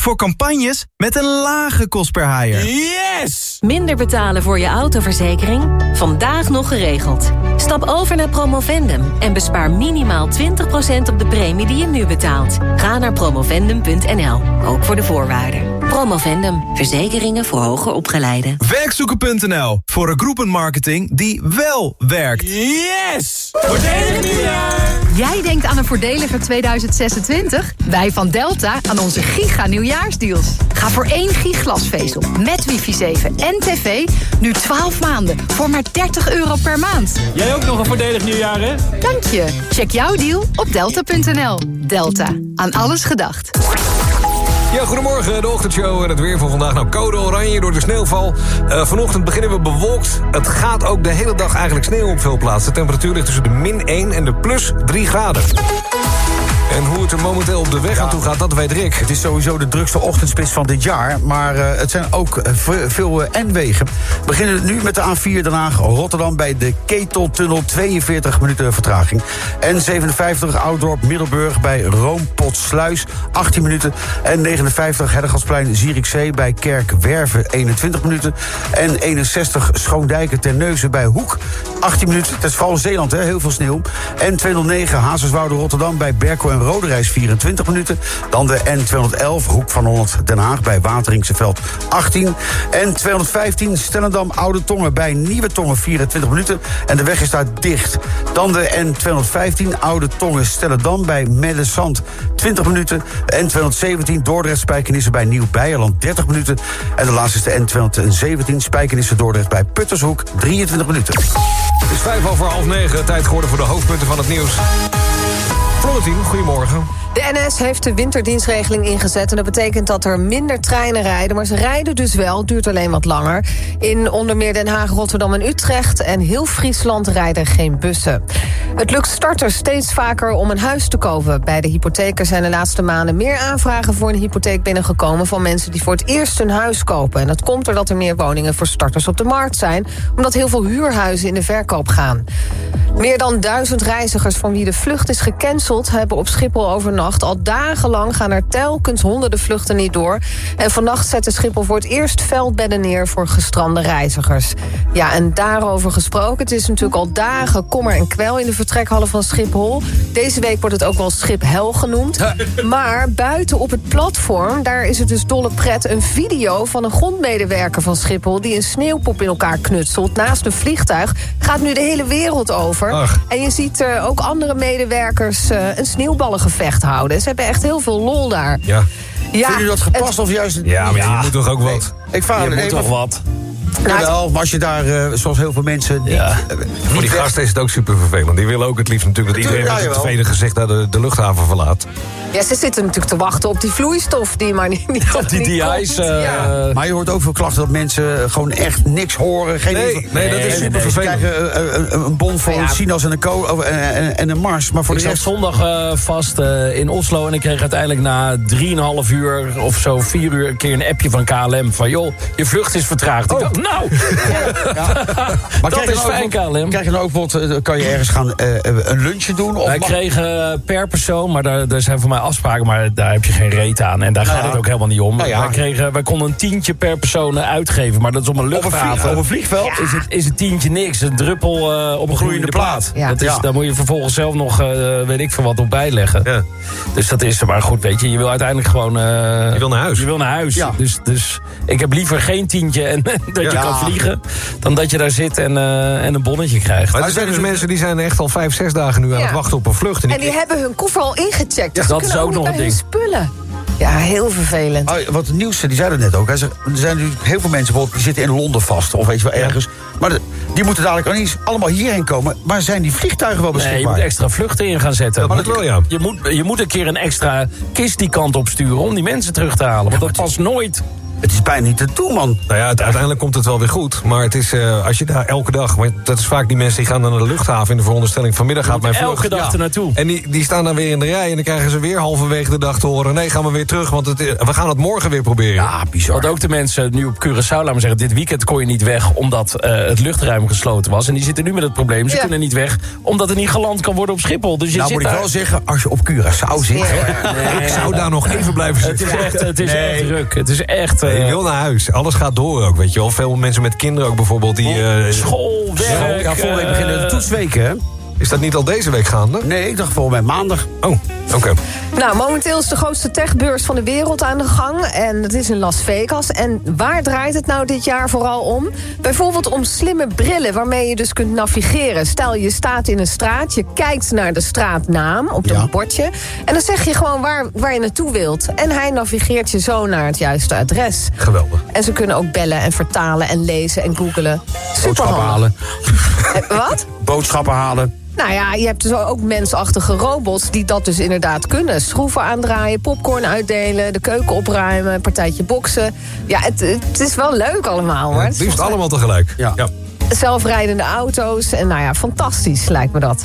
voor campagnes met een lage kost per haaier. Yes! Minder betalen voor je autoverzekering? Vandaag nog geregeld. Stap over naar Promovendum en bespaar minimaal 20% op de premie die je nu betaalt. Ga naar promovendum.nl, ook voor de voorwaarden. Promovendum, verzekeringen voor hoger opgeleiden. Werkzoeken.nl, voor een groepenmarketing die wel werkt. Yes! Voordelig nieuwjaar! Jij denkt aan een voordeliger 2026? Wij van Delta aan onze giga nieuwjaarsdeals. Ga voor één giglasvezel met wifi 7 en tv nu 12 maanden voor maar 30 euro per maand. Jij ook nog een voordelig nieuwjaar, hè? Dank je. Check jouw deal op delta.nl. Delta. Aan alles gedacht. Ja, goedemorgen, de ochtendshow en het weer van vandaag. Nou, code oranje door de sneeuwval. Uh, vanochtend beginnen we bewolkt. Het gaat ook de hele dag eigenlijk sneeuw op veel plaatsen. De temperatuur ligt tussen de min 1 en de plus 3 graden. En hoe het er momenteel op de weg aan toe gaat, dat weet Rick. Het is sowieso de drukste ochtendspits van dit jaar. Maar uh, het zijn ook uh, veel uh, N-wegen. We beginnen nu met de A4 Den Haag Rotterdam... bij de Keteltunnel, 42 minuten vertraging. N57 Ouddorp Middelburg bij Roompotsluis, 18 minuten. En 59 Herdegatsplein Zierikzee bij Kerkwerven, 21 minuten. En 61 Schoondijken Terneuzen bij Hoek, 18 minuten. Het is vooral Zeeland, hè, heel veel sneeuw. En 209 Hazerswoude Rotterdam bij Berko en Roderijs 24 minuten. Dan de N211 Hoek van Holland Den Haag bij Wateringseveld 18. En 215 Stellendam Oude Tongen bij Nieuwe Tongen 24 minuten. En de weg is daar dicht. Dan de N215 Oude Tongen Stellendam bij Meddesand 20 minuten. N217 Dordrecht Spijkenissen bij Nieuw Beierland 30 minuten. En de laatste is de N217 Spijkenissen Dordrecht bij Puttershoek 23 minuten. Het is vijf over half negen. Tijd geworden voor de hoofdpunten van het nieuws. Florentien, goedemorgen. De NS heeft de winterdienstregeling ingezet... en dat betekent dat er minder treinen rijden. Maar ze rijden dus wel, duurt alleen wat langer. In onder meer Den Haag, Rotterdam en Utrecht... en heel Friesland rijden geen bussen. Het lukt starters steeds vaker om een huis te kopen. Bij de hypotheken zijn de laatste maanden meer aanvragen... voor een hypotheek binnengekomen van mensen die voor het eerst een huis kopen. En dat komt doordat er meer woningen voor starters op de markt zijn... omdat heel veel huurhuizen in de verkoop gaan. Meer dan duizend reizigers van wie de vlucht is gecanceld... hebben op Schiphol overnacht Al dagenlang gaan er telkens honderden vluchten niet door. En vannacht zette Schiphol voor het eerst veldbedden neer... voor gestrande reizigers. Ja, en daarover gesproken. Het is natuurlijk al dagen kommer en kwel in de vertrekhallen van Schiphol. Deze week wordt het ook wel Schiphel genoemd. Maar buiten op het platform, daar is het dus dolle pret... een video van een grondmedewerker van Schiphol... die een sneeuwpop in elkaar knutselt naast een vliegtuig. Gaat nu de hele wereld over. En je ziet eh, ook andere medewerkers eh, een sneeuwballengevecht houden. Ze hebben echt heel veel lol daar. Ja. Ja, Vind je dat gepast of juist... Ja, maar je moet toch ook wat? Ik vraag Je moet toch wat? Jawel, maar als je daar, eh, zoals heel veel mensen... Niet, Ja. eh, Voor die gasten is het ook super vervelend. Die willen ook het liefst natuurlijk dat iedereen Ja, met een jawel. tevreden gezicht naar de, de luchthaven verlaat. ja, ze zitten natuurlijk te wachten op die vloeistof... die maar niet, niet Op die DI's. eh, Ja. Maar je hoort ook veel klachten dat mensen gewoon echt niks horen. Geen Nee, nee, dat is super en Ze vervelend. krijgen een, bon voor Ja. een sinaas en een, ko en, en, en een mars. Maar voor Ik de zat rest... zondag vast eh, in Oslo en ik kreeg uiteindelijk na 3,5 uur of zo, 4 uur, een keer een appje van KLM van joh, je vlucht is vertraagd. Ik dacht, nou, Maar dat krijg je is nou ook fijn KLM. Krijg je nou ook bijvoorbeeld, eh, kan je ergens gaan eh, een lunchje doen? Of Wij mag- kregen eh, per persoon, maar daar, daar zijn voor mij afspraken, maar daar heb je geen reet aan. En daar gaat Nou ja. het ook helemaal niet om. Nou ja. wij, kregen, wij konden een tientje per persoon eh, uitgeven, maar dat is op een een luchthaven. op een vliegveld? Is, het, is het tientje niks, een druppel eh, op een gloeiende plaat. Ja. Dat is, Ja. Daar moet je vervolgens zelf nog, eh, weet ik veel wat, op bijleggen. Ja. Dus dat is, maar goed, weet je, je wil uiteindelijk gewoon... eh, Je wil naar huis. Je wil naar huis. Ja. Dus, dus ik heb liever geen tientje en dat je Ja. kan vliegen... dan dat je daar zit en, eh, en een bonnetje krijgt. Maar er zijn dus mensen die zijn echt al vijf, zes dagen nu aan Ja. het wachten op een vlucht. En die, En die hebben hun koffer al ingecheckt. Dus Ja, dat is ook nog een ding. spullen. Ja, heel vervelend. Oh, wat het nieuws, die zei het net ook. Er zijn nu heel veel mensen bijvoorbeeld, die zitten in Londen vast. Of weet je wel, ergens. Maar de- die moeten dadelijk ook niet allemaal hierheen komen. Maar zijn die vliegtuigen wel Nee, je beschikbaar? moet extra vluchten in gaan zetten. maar dat wel, ja. Je moet, je moet een keer een extra kist die kant op sturen... om die mensen terug te halen. Want dat past nooit. Het is bijna niet te doen, man. Nou ja, het- uiteindelijk komt het wel weer goed. Maar het is, eh, als je daar elke dag... Want dat is vaak die mensen die gaan naar de luchthaven... in de veronderstelling vanmiddag gaat mijn vlucht. Elke dag Ja. ernaartoe. En die, die staan dan weer in de rij... en dan krijgen ze weer halverwege de dag te horen... nee, gaan we weer terug, want het, eh, we gaan het morgen weer proberen. Ja, bizar. Want ook de mensen nu op Curaçao, laten we zeggen... dit weekend kon je niet weg omdat eh, het luchtruim gesloten was. En die zitten nu met het probleem. Ze Ja. kunnen niet weg omdat er niet geland kan worden op Schiphol. Dus je nou zit moet ik wel zeggen, als je op Curaçao zit... Ja. Ik zou daar nog even blijven Het zitten. is echt, het is Nee. echt druk. Het is echt... eh, Je wil naar huis. Alles gaat door ook, weet je wel. Veel mensen met kinderen ook bijvoorbeeld. Die, eh, School, werk... Ja, volgende week eh, beginnen de toetsweken, hè? Is dat niet al deze week gaande? Nee, ik dacht volgende week maandag. Oh, oké. Nou, momenteel is de grootste techbeurs van de wereld aan de gang. En dat is in Las Vegas. En waar draait het nou dit jaar vooral om? Bijvoorbeeld om slimme brillen waarmee je dus kunt navigeren. Stel, je staat in een straat, je kijkt naar de straatnaam op Ja. een bordje... en dan zeg je gewoon waar, waar je naartoe wilt. En hij navigeert je zo naar het juiste adres. Geweldig. En ze kunnen ook bellen en vertalen en lezen en googelen. Boodschappen halen. Eh, Wat? Boodschappen halen. Nou ja, je hebt dus ook mensachtige robots die dat dus inderdaad kunnen. Schroeven aandraaien, popcorn uitdelen, de keuken opruimen, een partijtje boksen. Ja, het, het is wel leuk allemaal hoor. Het liefst allemaal tegelijk. Ja. Zelfrijdende auto's en nou ja, fantastisch lijkt me dat.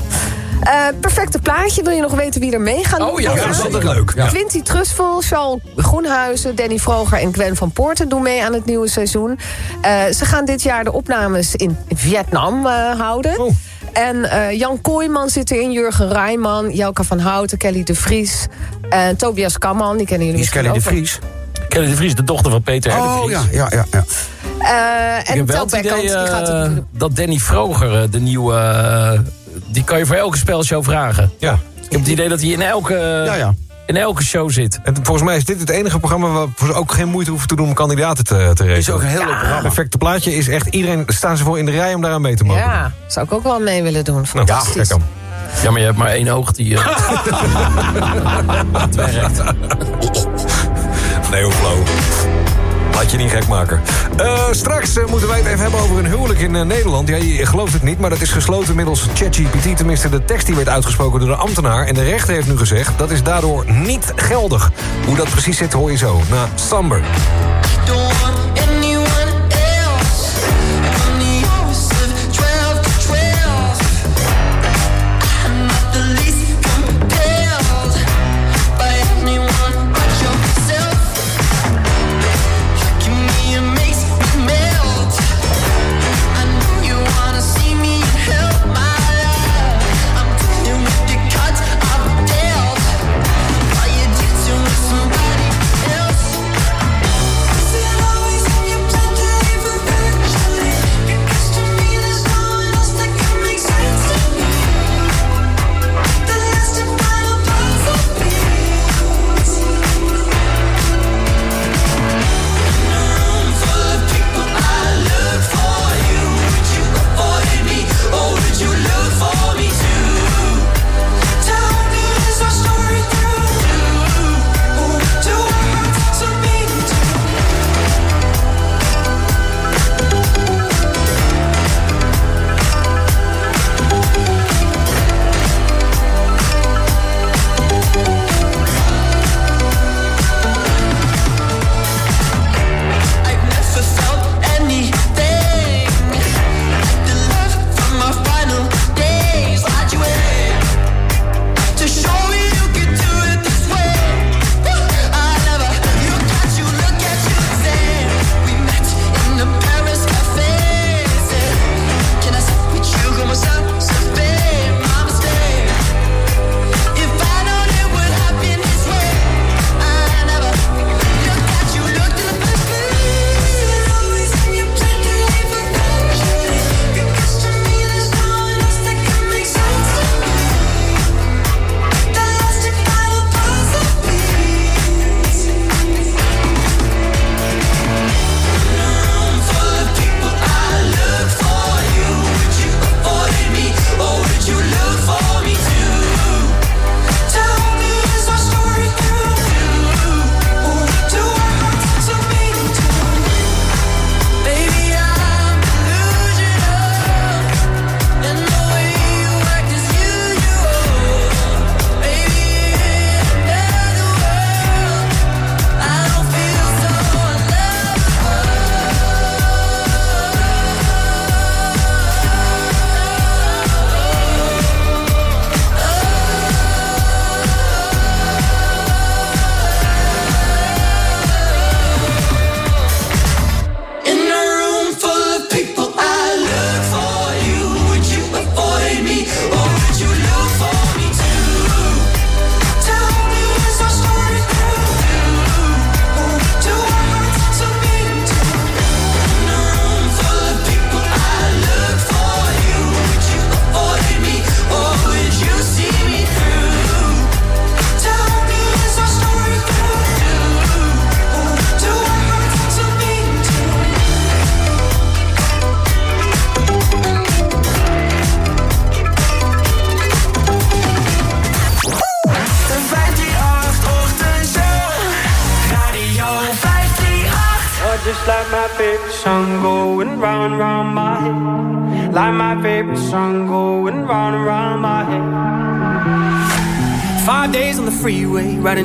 Eh, perfecte plaatje. Wil je nog weten wie er mee gaan doen? Oh ja, dat is altijd leuk. Ja. Quinty Trustful, Charles Groenhuizen, Danny Vroger en Gwen van Poorten doen mee aan het nieuwe seizoen. Eh, ze gaan dit jaar de opnames in Vietnam eh, houden. Oh. En eh, Jan Kooijman zit erin, Jurgen Rijman, Jelka van Houten, Kelly de Vries... en Tobias Kamman, die kennen jullie Die is Kelly de. Vries. Kelly de Vries, de dochter van Peter de Oh, Vries. ja, ja, ja. ja. Eh, en Tel die gaat eh, dat Danny Vroger, de nieuwe... die kan je voor elke spelshow vragen. Ja. Ik heb het idee dat hij in elke, Ja, ja. In elke show zit. En volgens mij is dit het enige programma waarvoor ze ook geen moeite hoeven te doen om kandidaten te, te regelen. Is ook een heel leuk programma. perfecte plaatje is echt iedereen, staan ze voor in de rij om daaraan mee te mogen. Ja, zou ik ook wel mee willen doen. Nou, Fantastisch. kijk dan. Ja, maar je hebt maar één oog die... eh, het werkt. Nee, hoe flauw. Laat je niet gek maken. Eh, straks eh, moeten wij het even hebben over een huwelijk in eh, Nederland. Ja, je gelooft het niet, maar dat is gesloten middels ChatGPT. Tenminste, de tekst die werd uitgesproken door de ambtenaar. En de rechter heeft nu gezegd, dat is daardoor niet geldig. Hoe dat precies zit, hoor je zo. Na Samber.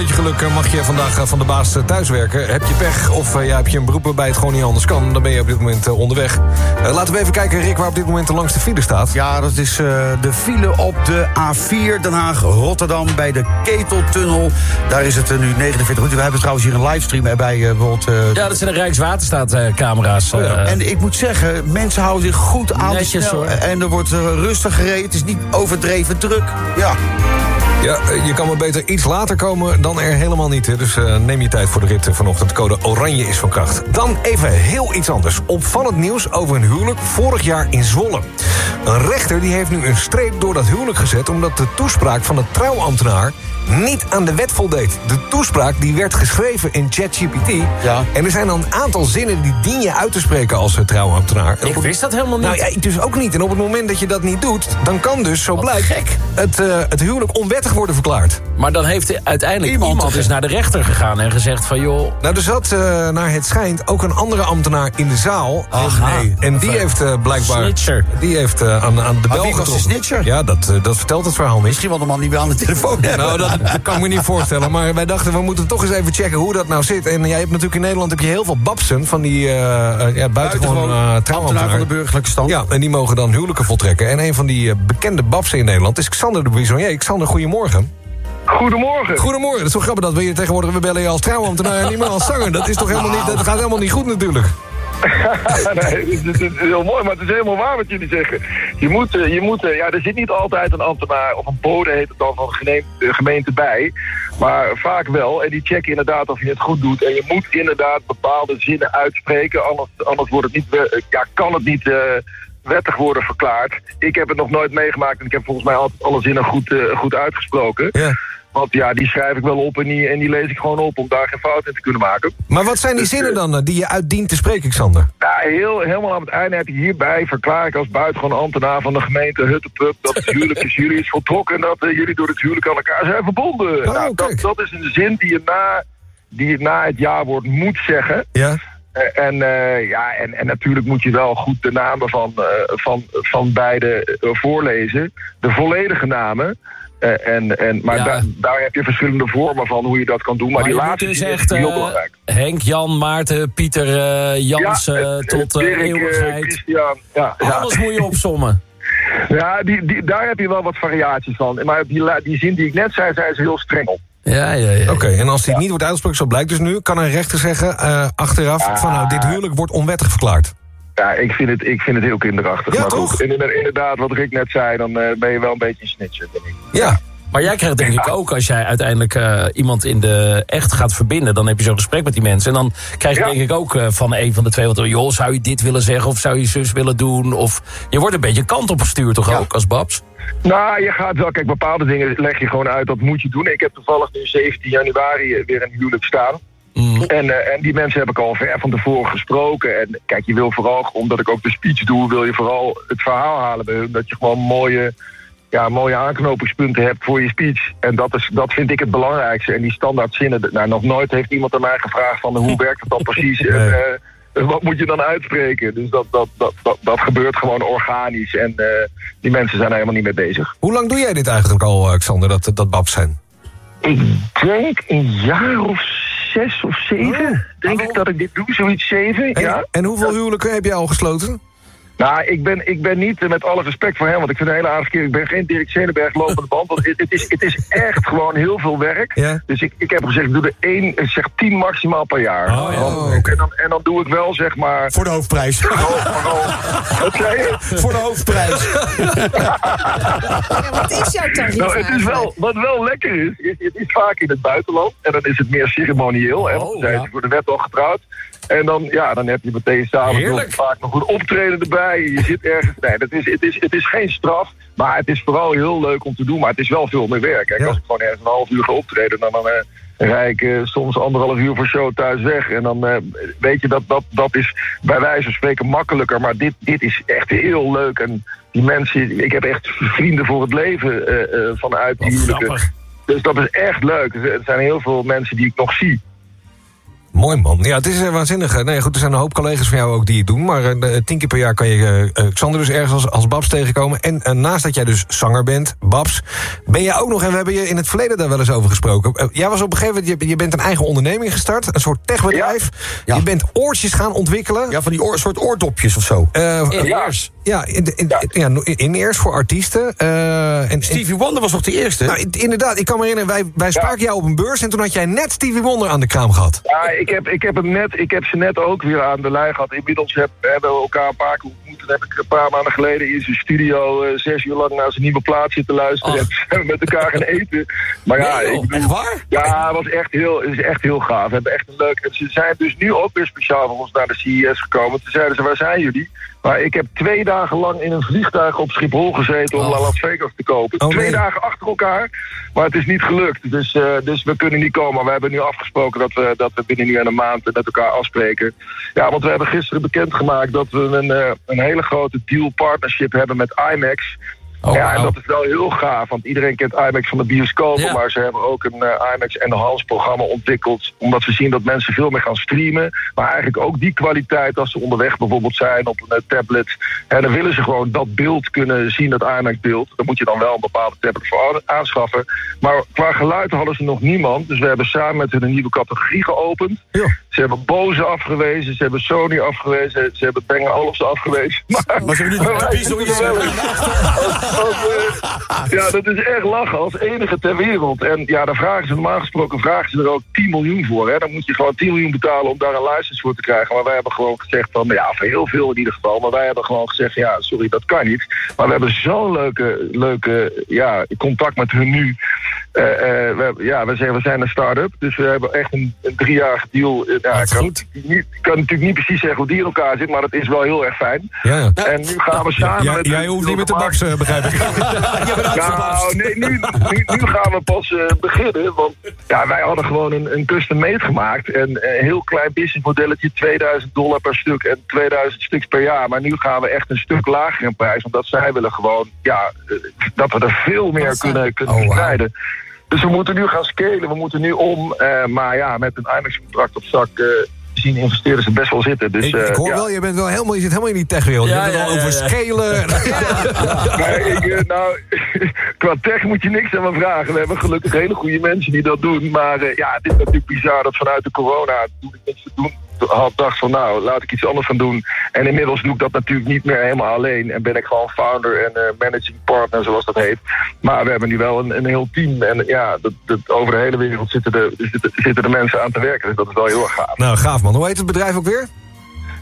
Beetje geluk eh, mag je vandaag eh, van de baas eh, thuiswerken. Heb je pech of ja, heb je een beroep waarbij het gewoon niet anders kan... dan ben je op dit moment onderweg. Laten we even kijken, Rick, waar op dit moment de langste file staat. Ja, dat is eh, de file op de A4 Den Haag-Rotterdam bij de Keteltunnel. Daar is het nu 49 minuten. We hebben trouwens hier een livestream erbij. eh, bijvoorbeeld, eh, Ja, dat zijn de Rijkswaterstaat-camera's. Oh En ik moet zeggen, mensen houden zich goed aan de snel- hoor. En er wordt rustig gereden. Het is niet overdreven druk. Ja. Ja, eh, je kan maar beter iets later komen dan er helemaal niet. Dus eh, neem je tijd voor de rit eh, vanochtend. Code oranje is van kracht. Dan even heel iets anders. Opvallend nieuws over een huwelijk vorig jaar in Zwolle. Een rechter die heeft nu een streep door dat huwelijk gezet... omdat de toespraak van de trouwambtenaar niet aan de wet voldeed. De toespraak die werd geschreven in ChatGPT. Ja. En er zijn dan een aantal zinnen die dien je uit te spreken als trouwambtenaar. Ik wist dat helemaal niet. Nou ja, ik dus ook niet. En op het moment dat je dat niet doet... dan kan dus, zo blijkt, Het, het huwelijk onwettig worden verklaard. Maar dan heeft uiteindelijk iemand, dus naar de rechter gegaan en gezegd van... joh, Nou, er zat eh, naar het schijnt ook een andere ambtenaar in de zaal. Ach, En- nee. En die heeft eh, blijkbaar... Snitcher. Die heeft eh, aan, aan de bel wie was de getrokken. snitcher? Ja, dat, eh, dat vertelt het verhaal niet. Misschien wel de man die we aan de telefoon hebben. Nou, dat kan ik me niet voorstellen. Maar wij dachten, we moeten toch eens even checken hoe dat nou zit. En jij hebt natuurlijk in Nederland heb je heel veel babsen... van die eh, eh, ja, buitengewoon uh, ambtenaar van de burgerlijke stand. Ja, en die mogen dan huwelijken voltrekken. En een van die eh, bekende babsen in Nederland is Xander de Buissonnier. Xander, goedemorgen. Goedemorgen. Goedemorgen. Het is toch grappig dat we hier tegenwoordig... we bellen je als trouwambtenaar en niet meer als zanger. Dat, is toch helemaal niet, dat gaat helemaal niet goed natuurlijk. nee, het, is- heel mooi, maar het is helemaal waar wat jullie zeggen. Je moet, eh, je moet eh, ja, er zit niet altijd een ambtenaar of een bode heet het dan van de gemeente, bij. Maar vaak wel. En die checken inderdaad of je het goed doet. En je moet inderdaad bepaalde zinnen uitspreken. Anders, anders wordt het niet, ja, kan het niet eh, wettig worden verklaard. Ik heb het nog nooit meegemaakt en ik heb volgens mij altijd alle zinnen goed, eh, goed uitgesproken. Want ja, die schrijf ik wel op en die, en die lees ik gewoon op om daar geen fout in te kunnen maken. Maar wat zijn die Dus, zinnen eh, dan eh, die je uitdient te spreken, Xander? ja, heel, helemaal aan het einde heb je hierbij verklaar ik als buitengewoon ambtenaar van de gemeente Huttepup dat het huwelijk tussen jullie is voltrokken en dat jullie door het huwelijk aan elkaar zijn verbonden. Oh, nou, dat, dat is een zin die je na, die je na het jaarwoord moet zeggen. Ja. Eh, en, eh, ja, en, en natuurlijk moet je wel goed de namen van, eh, van, van beide voorlezen. De volledige namen. En, en, maar Ja. da- daar heb je verschillende vormen van hoe je dat kan doen. Maar, Maar, die laatste dus is echt heel belangrijk. Henk, Jan, Maarten, Pieter, Jans Ja, tot eh, eeuwigheid. Ja, ja. Alles moet je opsommen. Ja, die, die, daar heb je wel wat variaties van. Maar die, die zin die ik net zei, zijn ze heel streng op. Ja, ja, ja. Oké, en als dit niet wordt uitgesproken, zo blijkt dus nu... kan een rechter zeggen eh, achteraf van nou, dit huwelijk wordt onwettig verklaard. Ja, ik vind het, ik vind het heel kinderachtig. Ja, maar toch? goed, en inderdaad, inderdaad, wat Rick net zei, dan eh, ben je wel een beetje een snitcher, denk ik. Ja. Maar jij krijgt denk ik ook, als jij uiteindelijk eh, iemand in de echt gaat verbinden... dan heb je zo'n gesprek met die mensen. En dan krijg je Ja. denk ik ook eh, van een van de twee... Wat, joh, zou je dit willen zeggen of zou je zus willen doen? Of je wordt een beetje kant op gestuurd toch ook, als Babs? Nou, je gaat wel, kijk, bepaalde dingen leg je gewoon uit, dat moet je doen. Ik heb toevallig nu 17 januari weer een huwelijk staan. En, eh, en die mensen heb ik al ver van tevoren gesproken. En kijk, je wil vooral, omdat ik ook de speech doe, wil je vooral het verhaal halen bij hun. Dat je gewoon mooie, ja, mooie aanknopingspunten hebt voor je speech. En dat, is, dat vind ik het belangrijkste. En die standaard zinnen, nou, nog nooit heeft iemand aan mij gevraagd van hoe werkt het dan precies? En, eh, wat moet je dan uitspreken? Dus dat, dat, dat, dat, dat gebeurt gewoon organisch. En eh, die mensen zijn er helemaal niet mee bezig. Hoe lang doe jij dit eigenlijk al, eh, Xander, dat, dat babs zijn? Ik denk een jaar of zes of zeven. denk ik dat ik dit doe, zoiets zeven. En, ja. en hoeveel huwelijken heb jij al gesloten? Nou, ik ben, ik ben niet, met alle respect voor hem, want ik vind het een hele aardige keer. Ik ben geen Dirk Zelenberg lopende band, want het, het, is, het is echt gewoon heel veel werk. Ja. Dus ik, ik heb gezegd, ik doe er één, ik zeg tien maximaal per jaar. Want- en, dan, en dan doe ik wel, zeg maar... Voor de hoofdprijs. Wat zei je? Voor de hoofdprijs. wat is jouw tarief Nou, het is eigenlijk? wel, wat wel lekker is, is, het is vaak in het buitenland. En dan is het meer ceremonieel. Hè, want dan zijn ze voor de wet al getrouwd. En dan, ja, dan heb je meteen Heerlijk. vaak nog een optreden erbij. Je zit ergens. Nee, dat is, het, is, het is geen straf. Maar het is vooral heel leuk om te doen. Maar het is wel veel meer werk. Kijk, als ik gewoon ergens een half uur ga optreden, dan, dan eh, rijd ik eh, soms anderhalf uur voor show thuis weg. En dan eh, weet je, dat, dat, dat is bij wijze van spreken makkelijker. Maar dit, dit is echt heel leuk. En die mensen, ik heb echt vrienden voor het leven vanuit die huwelijken. Dus dat is echt leuk. Er zijn heel veel mensen die ik nog zie. Mooi man. Ja, het is eh, waanzinnig. Nee, goed, er zijn een hoop collega's van jou ook die het doen. Maar eh, tien keer per jaar kan je eh, Xander dus ergens als, als Babs tegenkomen. En naast dat jij dus zanger bent, Babs, ben jij ook nog... en we hebben je in het verleden daar wel eens over gesproken. jij was op een gegeven moment, je, je bent een eigen onderneming gestart. Een soort techbedrijf. Je bent oortjes gaan ontwikkelen. Ja, van die oor, soort oordopjes of zo. In-ears. Ja, in, in, ja. in, in-ears voor artiesten. en, Stevie Wonder was toch de eerste? Nou, in- inderdaad, ik kan me herinneren, wij, wij spraken jou op een beurs... en toen had jij net Stevie Wonder aan de kraam gehad. Ja, ik heb, ik, heb hem net, ik heb ze net ook weer aan de lijn gehad. Inmiddels heb, hebben we elkaar een paar keer ontmoet. En heb ik een paar maanden geleden in zijn studio eh, zes uur lang naar zijn nieuwe plaat zitten luisteren. En zijn we met elkaar gaan eten. Maar ja, Nee, joh, ik bedoel, waar? Ja, het was echt heel, is echt heel gaaf. We hebben echt een leuk. En ze zijn dus nu ook weer speciaal voor ons naar de CES gekomen. Toen zeiden ze, waar zijn jullie? Maar ik heb twee dagen lang in een vliegtuig op Schiphol gezeten om Oh. Las Vegas te kopen. Oh, twee dagen achter elkaar. Maar het is niet gelukt. Dus, eh, dus we kunnen niet komen. We hebben nu afgesproken dat we, dat we binnen nu en een maand met elkaar afspreken. Ja, want we hebben gisteren bekendgemaakt dat we een, eh, een hele grote deal partnership hebben met IMAX. Oh, ja, en dat is wel heel gaaf, want iedereen kent IMAX van de bioscoop, Ja. maar ze hebben ook een eh, IMAX Enhanced programma ontwikkeld, omdat ze zien dat mensen veel meer gaan streamen, maar eigenlijk ook die kwaliteit als ze onderweg bijvoorbeeld zijn op een eh, tablet, hè, dan willen ze gewoon dat beeld kunnen zien, dat IMAX beeld. Dan moet je dan wel een bepaalde tablet voor aan- aanschaffen. Maar qua geluid hadden ze nog niemand, dus we hebben samen met hun een nieuwe categorie geopend. Ze hebben Bose afgewezen, ze hebben Sony afgewezen, ze hebben Bang Olufsen afgewezen. Maar, Maar ze hebben nu de Als- eh, ja, dat is echt lachen als enige ter wereld. En ja, daar vragen ze normaal gesproken vragen ze er ook 10 miljoen voor. Hè. Dan moet je gewoon 10 miljoen betalen om daar een license voor te krijgen. Maar wij hebben gewoon gezegd van, ja, voor heel veel in ieder geval. Maar wij hebben gewoon gezegd, ja, sorry, dat kan niet. Maar we hebben zo'n leuke, leuke ja, contact met hun nu. Eh, eh, we, ja, we zeggen, we zijn een start-up. Dus we hebben echt een, een driejarige deal. Eh, Ja, ik kan, niet, kan natuurlijk niet precies zeggen hoe die in elkaar zit, maar het is wel heel erg fijn. Ja, ja. En nu gaan we samen Ja, jij hoeft niet met de eh, begrijp ik. nou, nee, nu, nu, nu gaan we pas eh, beginnen. Want ja, wij hadden gewoon een, een custom made gemaakt. En een heel klein businessmodelletje, 2000 dollar per stuk en 2000 stuks per jaar. Maar nu gaan we echt een stuk lager in prijs. Omdat zij willen gewoon, ja, eh, dat we er veel meer kunnen, kunnen verspreiden. Dus we moeten nu gaan scalen, we moeten nu om. eh, maar ja, met een IMAX-contract op zak... eh, zien investeerders het best wel zitten. Dus, Ik, eh, ik hoor ja. wel, je, bent wel helemaal, je zit helemaal in die techwereld. Ja, je hebt het al ja, over ja. scalen. Nee, ik, eh, nou, qua tech moet je niks aan me vragen. We hebben gelukkig hele goede mensen die dat doen. Maar eh, ja, het is natuurlijk bizar dat vanuit de corona... ik niks te doen had, dacht van nou, laat ik iets anders gaan doen. En inmiddels doe ik dat natuurlijk niet meer helemaal alleen. En ben ik gewoon founder en eh, managing partner, zoals dat heet. Maar we hebben nu wel een, een heel team. En ja, dat, dat, over de hele wereld zitten de, zitten, zitten de mensen aan te werken. Dus dat is wel heel erg gaaf. nou, gaaf man. Hoe heet het bedrijf ook weer?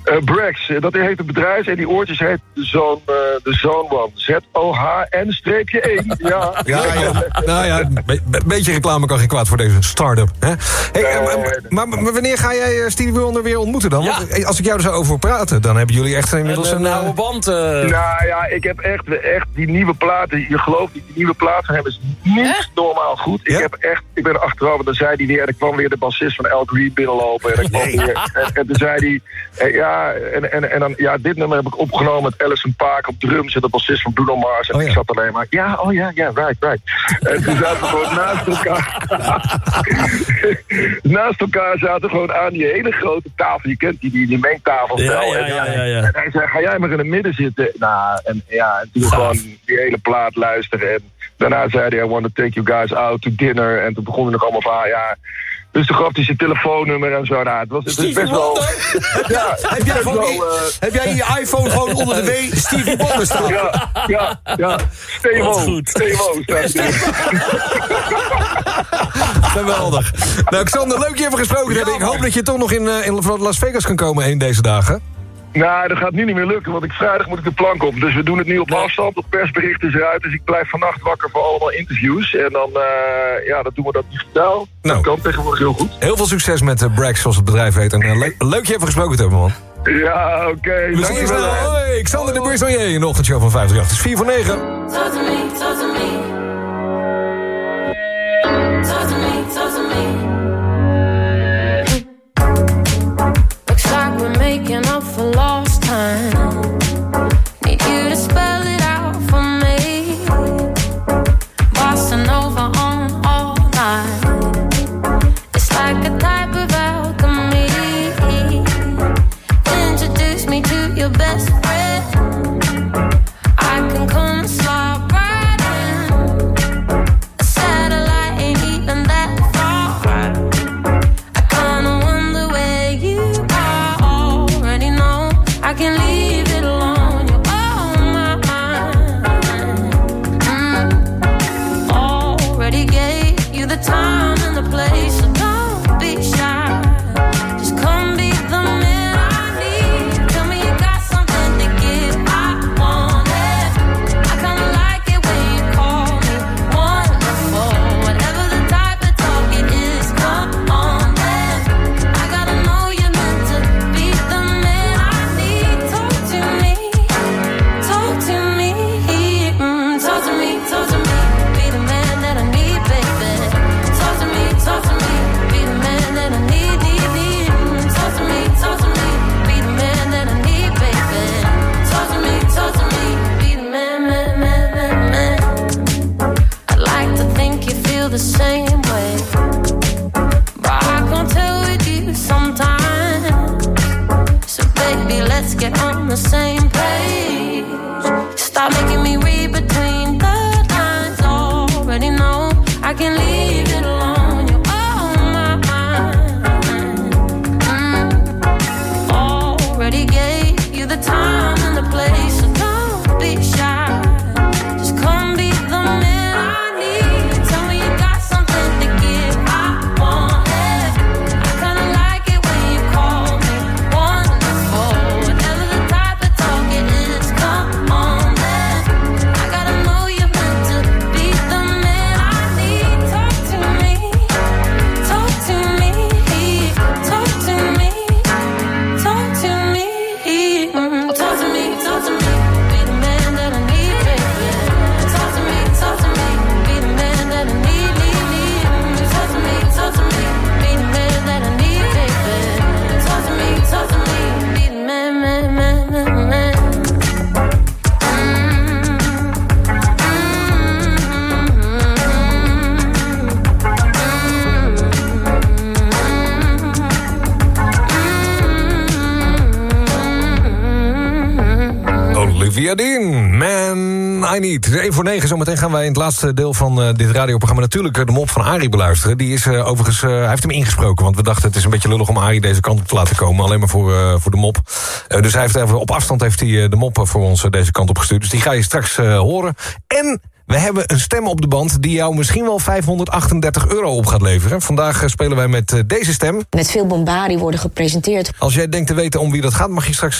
Eh Brex, eh, dat heet het bedrijf en die oortjes heet de Zone, eh, de Zone One. Z-O-H-N streepje 1. Ja. Ja, ja. nou ja, een be- be- beetje reclame kan geen kwaad voor deze start-up. Hè? Hey, maar, maar, maar wanneer ga jij eh, Stevie Wonder weer ontmoeten dan? Want, als ik jou er zo over praten, dan hebben jullie echt inmiddels Een, een... oude band. Nou ja, ik heb echt, echt die nieuwe platen. Je gelooft niet, die nieuwe platen van hem is niet normaal goed. Ik heb echt, ik ben achteraf, en dan zei hij weer, en er kwam weer de bassist van Al Green binnenlopen. En, dan kwam weer, en, en toen zei hij, eh, ja, en, en, en dan, ja, dit nummer heb ik opgenomen met Alison Paak op drums en de bassist van Bruno Mars. En ik zat alleen maar, ja, oh ja, ja, right, right. En toen zaten we gewoon naast elkaar. naast elkaar zaten we gewoon aan die hele grote tafel. Je kent die, die, die mengtafel. Ja, ja, ja. En hij zei, ga jij maar in het midden zitten? Nou, en ja, en toen gewoon die hele plaat luisteren. En daarna zei hij, I want to take you guys out to dinner. En toen begon hij nog allemaal van, ah, ja... Dus toen gaf hij zijn telefoonnummer en zo. Nou, het, was, het is best wel... Ja, Heb jij, gewoon wel, eh, heb jij je iPhone gewoon onder de W Stevie Wonder staan? Ja, ja, ja. Stevo. Goed. Stevo staat. Geweldig. Nou, Xander, leuk je even gesproken te hebben. Ik hoop dat je toch nog in, eh, in Las Vegas kan komen een deze dagen. Nou, dat gaat nu niet meer lukken, want ik, vrijdag moet ik de plank op. Dus we doen het nu op afstand, het persbericht is eruit. Dus ik blijf vannacht wakker voor allemaal interviews. En dan, eh, ja, dan doen we dat digitaal. Nou. Dat kan tegenwoordig heel goed. Heel veel succes met uh, Brax, zoals het bedrijf heet. En eh, le- leuk je even gesproken te hebben, man. Ja, oké. We zien je dankjewel, snel. Hoi, Xander de Buissonnier in de ochtendshow van 538. Het is 4 voor 9. Talk to me, talk to me. Feel the same way. But I can't tell with you sometimes. So baby, let's get on the same Man I Need. 1 voor 9, zometeen gaan wij in het laatste deel van eh, dit radioprogramma... natuurlijk eh, de mop van Arie beluisteren. Die is eh, overigens, hij heeft hem ingesproken... want we dachten het is een beetje lullig om Arie deze kant op te laten komen. Alleen maar voor, voor de mop. Dus hij heeft even, op afstand heeft hij de mop voor ons deze kant op gestuurd. Dus die ga je straks horen. En we hebben een stem op de band die jou misschien wel 538 euro op gaat leveren. Vandaag spelen wij met deze stem. Met veel bombardie worden gepresenteerd. Als jij denkt te weten om wie dat gaat, mag je straks